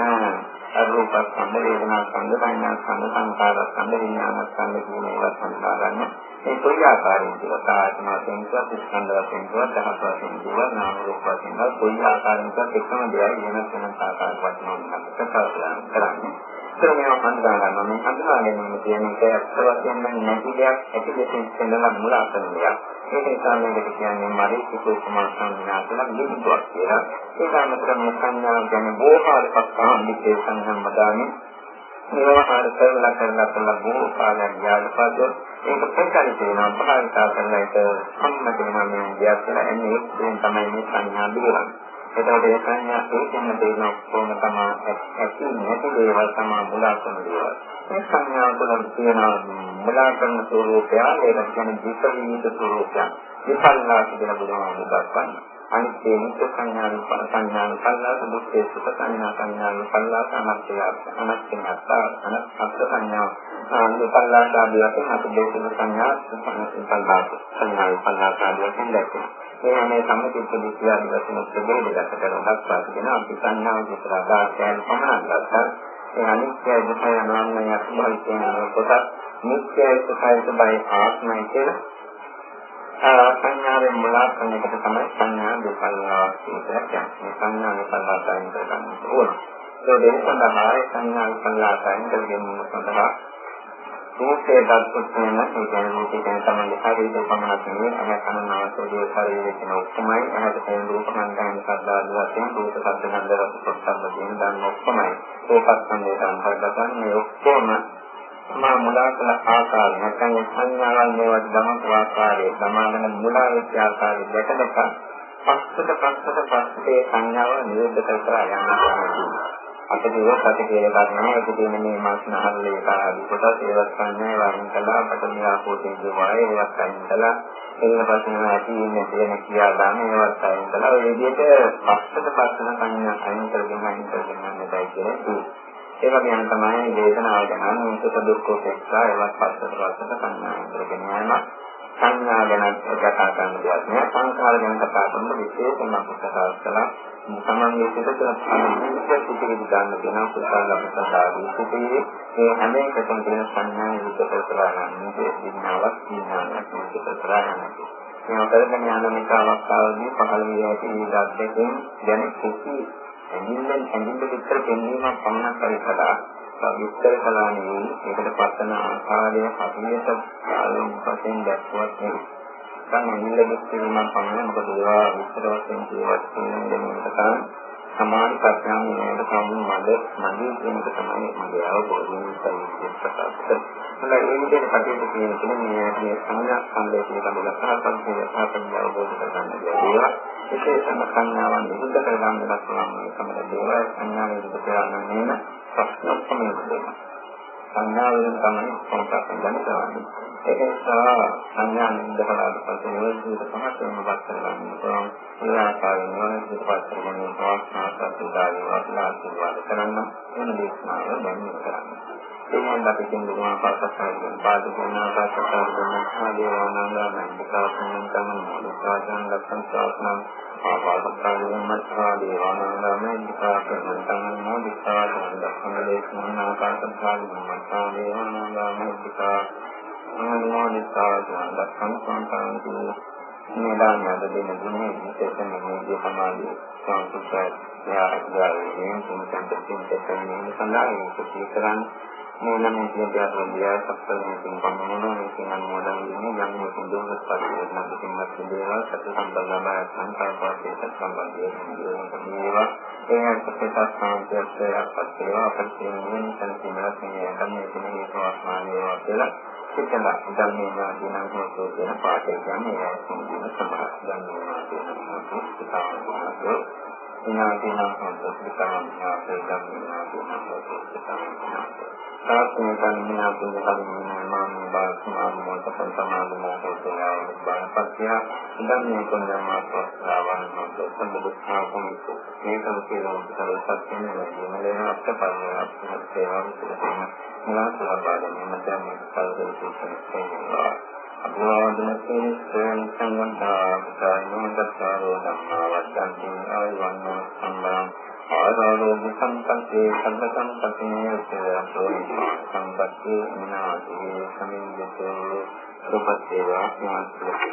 Speaker 1: අරූප ස්කන්ධ, වේදනා ස්කන්ධ, සංඥා ස්කන්ධ, සංකාර ස්කන්ධ, විඥාන ස්කන්ධ කියන ඒවා සම්බන්ධ ගන්න. මේ කොයි ආකාරයෙන් කියලා සායතන වශයෙන් කිව්වත් ස්කන්ධ වශයෙන් කිව්වත් දහස් වශයෙන් කිව්වත් නාම රූප වශයෙන් කිව්වත් කොයි ආකාරයෙන් කිව්වත් එකම දෙයක් වෙනස් වෙනස් ආකාර වචන වලින් ප්‍රකාශ කරන්නේ. ඒත් මේවා හඳුනා ගන්නවා මේ හඳුනා ගැනීම කියන එක ඇත්ත වශයෙන්ම නැති දෙයක් ඇති දෙකින් ඉඳලා මුලා කරන දෙයක්. ඒක නිසා මේකට කියන්නේ මරිසිකෝ සමාසංඥා කියලා නිදුවක් කියලා. ඒක අමතර මේ සංඥා ගැන බොහෝහාරපත් සාමිතේ සංසම්බදානේ නිවහාර කරලා කරලා කරලා බොහෝ කාලයක් ගියාට පස්සේ ඒක ප්‍රකල්ප වෙනවා භාවිතා කරන එක සම්මත වෙනවා මේ දෙයක් කියලා එන්නේ ඒකෙන් තමයි මේ සංඥා දිරන්නේ. එතකොට ඒ සංඥා ඒකෙන් දෙන කොහොම තමයි ඇති නැති දේවල් තමයි මුලා කරන දේවල්. මේ සංඥා තුළ තියෙන මුලා කරන ස්වરૂපය ඒක කියන්නේ විපරීත ස්වરૂපයක්. විපල්ලාස කියන බුදුහාමුදුරුවෝ දක්වන්නේ. අනිත්‍ය නිත්‍ය සංඥාන සංඥාන පල්ලාස දුක්ඛේ සුඛ සංඥා සංඥාන පල්ලාස අනත්ය අනත්ය අත්තා අනත්ත් සංඥා ආනි පල්ලාස ආදී වශයෙන් අපි දේශන සංඥා පල්ලාස සංඥා පල්ලාස ආදී වශයෙන් දැක්කේ. මේ මේ සම්පූර්ණ විද්‍යා දිවසින ප්‍රබෝධ දක්ක කරන දක්වා තිබෙන අපි සංඥාව විතර ආකාරයෙන් පමණක් ගත්තා. ඒ අනිත්‍ය දුක්ඛ අනාත්මය අසුභයි කියන කොටස් නිත්‍යයි සුඛයි සබයි ආත්මයි කියලා සංඥාවෙන් මුලා කරන එකට තමයි සංඥා දෙපල්ලා කියලා කියන්නේ. සංඥා දෙපල්ලා සායින් කරගන්න ඕන. ඒ දෙක සඳහා සංඥා දෙපල්ලා සායින් කරගෙන සඳහා රූපේ දත්පුත්න ඒ කියන්නේ රූපේ කියන තමයි ශරීරයේ පමණක් නෙවෙයි අහ කනනාසයේ ශරීරයේ කියන ඔක්කොමයි අහකට තියෙන රූප සංගායන සද්දාද වශයෙන් රූප ශබ්ද ගන්ධ රස පොට්ටබ්බ කියන දන්න ඔක්කොමයි ඒකත් සම්මේත අන්තර්ගතන් මේ ඔක්කොම මා මුලා කළ ආකාරය නැත්නම් සංඥාවන් මේවත් ගමක ආකාරය සමාන මුලා වෙච්ච ආකාරය දැකලක පස්සට පස්සට පස්සේ සංඥාව නිරුද්ධ කරලා යනවා. අපිට ඒක ඇති කියලා ගන්නවා ඒක තියෙන මේ මාස්න හරලේ කාදී කොටස් ඒවත් සංඥා වයින් කළා අපිට මේ ආපෝතේ කියවායේ ඒවත් අයින් කළා. එන්න පස්සේ ඇති ඉන්නේ තියෙන කියා ගන්න ඒවත් අයින් කළා. ඔය විදිහට පස්සට පස්සට සංඥා අයින් කරගෙන අයින් කරගෙන යන්නයි කියන්නේ. ඒ වගේම තමයි වේදනාව ගැන මුසුක දුක්ඛ උපේක්ෂා ඒවත් පස්සට පස්සට සංඥා කරගෙන යනවා සංඥා ගැන කතා කරන දෙයක් නෑ. සංඛාර ගැන කතා කරන විශේෂම කතා කළා සමන්ගේ පිටතට අනුමුඛ පිටිවිද ගන්න දෙනවා කුසල අපසාරී සිටේ ඒ හැම එකකම තියෙන සංඥා විකල්ප කරලා ගන්න මේ විඥාවක් විඥානයක් විකල්ප කරලා ගන්න මේ කරගෙන යන මේක අවස්ථාවේදී පහළ වී ඇති විවිධ දෙකෙන් දැන කිසි ඇඟිල්ලෙන් ඇඟිල්ල විතර පෙන්වීමක් පමණක් කරලා විස්තර කළා නෙවෙයි ඒකට පස්සන ආකාරය හරියට ආලෝක වශයෙන් දැක්වුවත් නෙවෙයි. දැන් ඇඟිල්ල විස්තරීමක් පමණ මොකද ඒවා විස්තර වශයෙන් කියවත් කියන්නේ තමයි සමාන ප්‍රඥාවෙන් සමුන් මඩ මගේ කියන එක තමයි මගේ අවබෝධයෙන් තමයි ප්‍රකාශ කරන්නේ. ඒ විදිහට කටයුතු කියන කෙනෙක් මේ මේ සංඥා සංදේශ පිළිබඳව සාකච්ඡා සාකච්ඡා අවබෝධ කරගන්න බැහැ. විශේෂම සංඥාවන් නිරුද්ධ කරගන්න පුළුවන් මේකම දේවල් සංඥාවෙන් නිරුද්ධ කරගන්න නේන ප්‍රශ්න තමයි දෙන්නේ. සංඥාවෙන් තමයි කොටස් ගන්න කරන්නේ. ඒක නිසා සංඥා නින්දහලාට පස්සේ වේදිත පහතම වස්තරවන්න පුළුවන් උදාහරණ වලින් පස්තරමන ප්‍රාස්නාසත් දාලි වාස්නාසුවාද කරන්න වෙන දේශනාව දැන් කරන්න. එනම් අපි කියනවා පාසස්තරයෙන් පාදකෝනා පාසස්තරයෙන් ආදීවනාංගා මනිකාසෙන් තමයි මොලසාජන් ලක්ෂණ සාස්නම් ආපාදස්තරයෙන් මත්‍රාදීවනාංගා මනිකාසෙන් තමයි මොලසාජන් ලක්ෂණ දේශනා පාසස්තරයෙන් මත්‍රාදීවනාංගා මනිකාසෙන් විකාශන මොනිකාශන ලක්ෂණ සංකාන්ති මේ දානයද දෙන දුන්නේ විශේෂයෙන්ම මේ සමාධිය සංස්කෘතිය යාගාරයෙන් තුන්කන්ට තින්කන්නේ සඳහා ඒක කරන්නේ මේ නම් කියන දේවල් වලින් සත්‍යයෙන් පමණම මේකෙන් අනුමෝදන් වෙන්නේ යම් මේකෙන් දුන්නත් පරිවර්තන දෙකකින් මත දේවල් සත්‍ය සම්බන්ධව සංකල්පයේ සම්බන්ධයෙන් මේවා ඒ අර්ථකථන සාන්තියත් අපත් ඒවා අපිට කියන්නේ සංකීර්ණ මේ කන්නේ කියන්නේ ප්‍රවාහමානීය කියලා සිතලා ධර්මයේ නාදීනම් හොතෝ කියන පාඩේ කියන්නේ ඒ සිංහින සමහර ධර්මයේ නාදීනම් හොතෝ ඉනාදීනම් හොතෝ සිතාම නාසේ ධර්මයේ නාදීනම් හොතෝ සිතාම සාස්ත්‍රණ කන්නා පුද කන්නා මාන බාස්මාන මොත සම්මාන මොහොතේ බානපත්‍ය ධම්මේ කුණ්‍යමා ස්වාවන් මොත සම්බුද්ධා කුමිතු මේකම කියලා උත්තර සත්‍යන වෙන අප්‍රපන්න අප්‍රසේවා විසුතේන මුලාසලා බාදන්නේ මත මේ කල්පේ සුසුනේ අභිවාදන සේන සංවන්දා පුතායෝ දස්සාරෝ ධම්මා වද්දන්ති ආයවන්නෝ සම්බරං ආරෝග්‍ය සම්පත්තේ සම්ප සම්පත්තේ සෝයි සම්පත්තේ විනාශේ සමිඤ්ඤතෝ සුපත්තේ වාස්නාස්සේ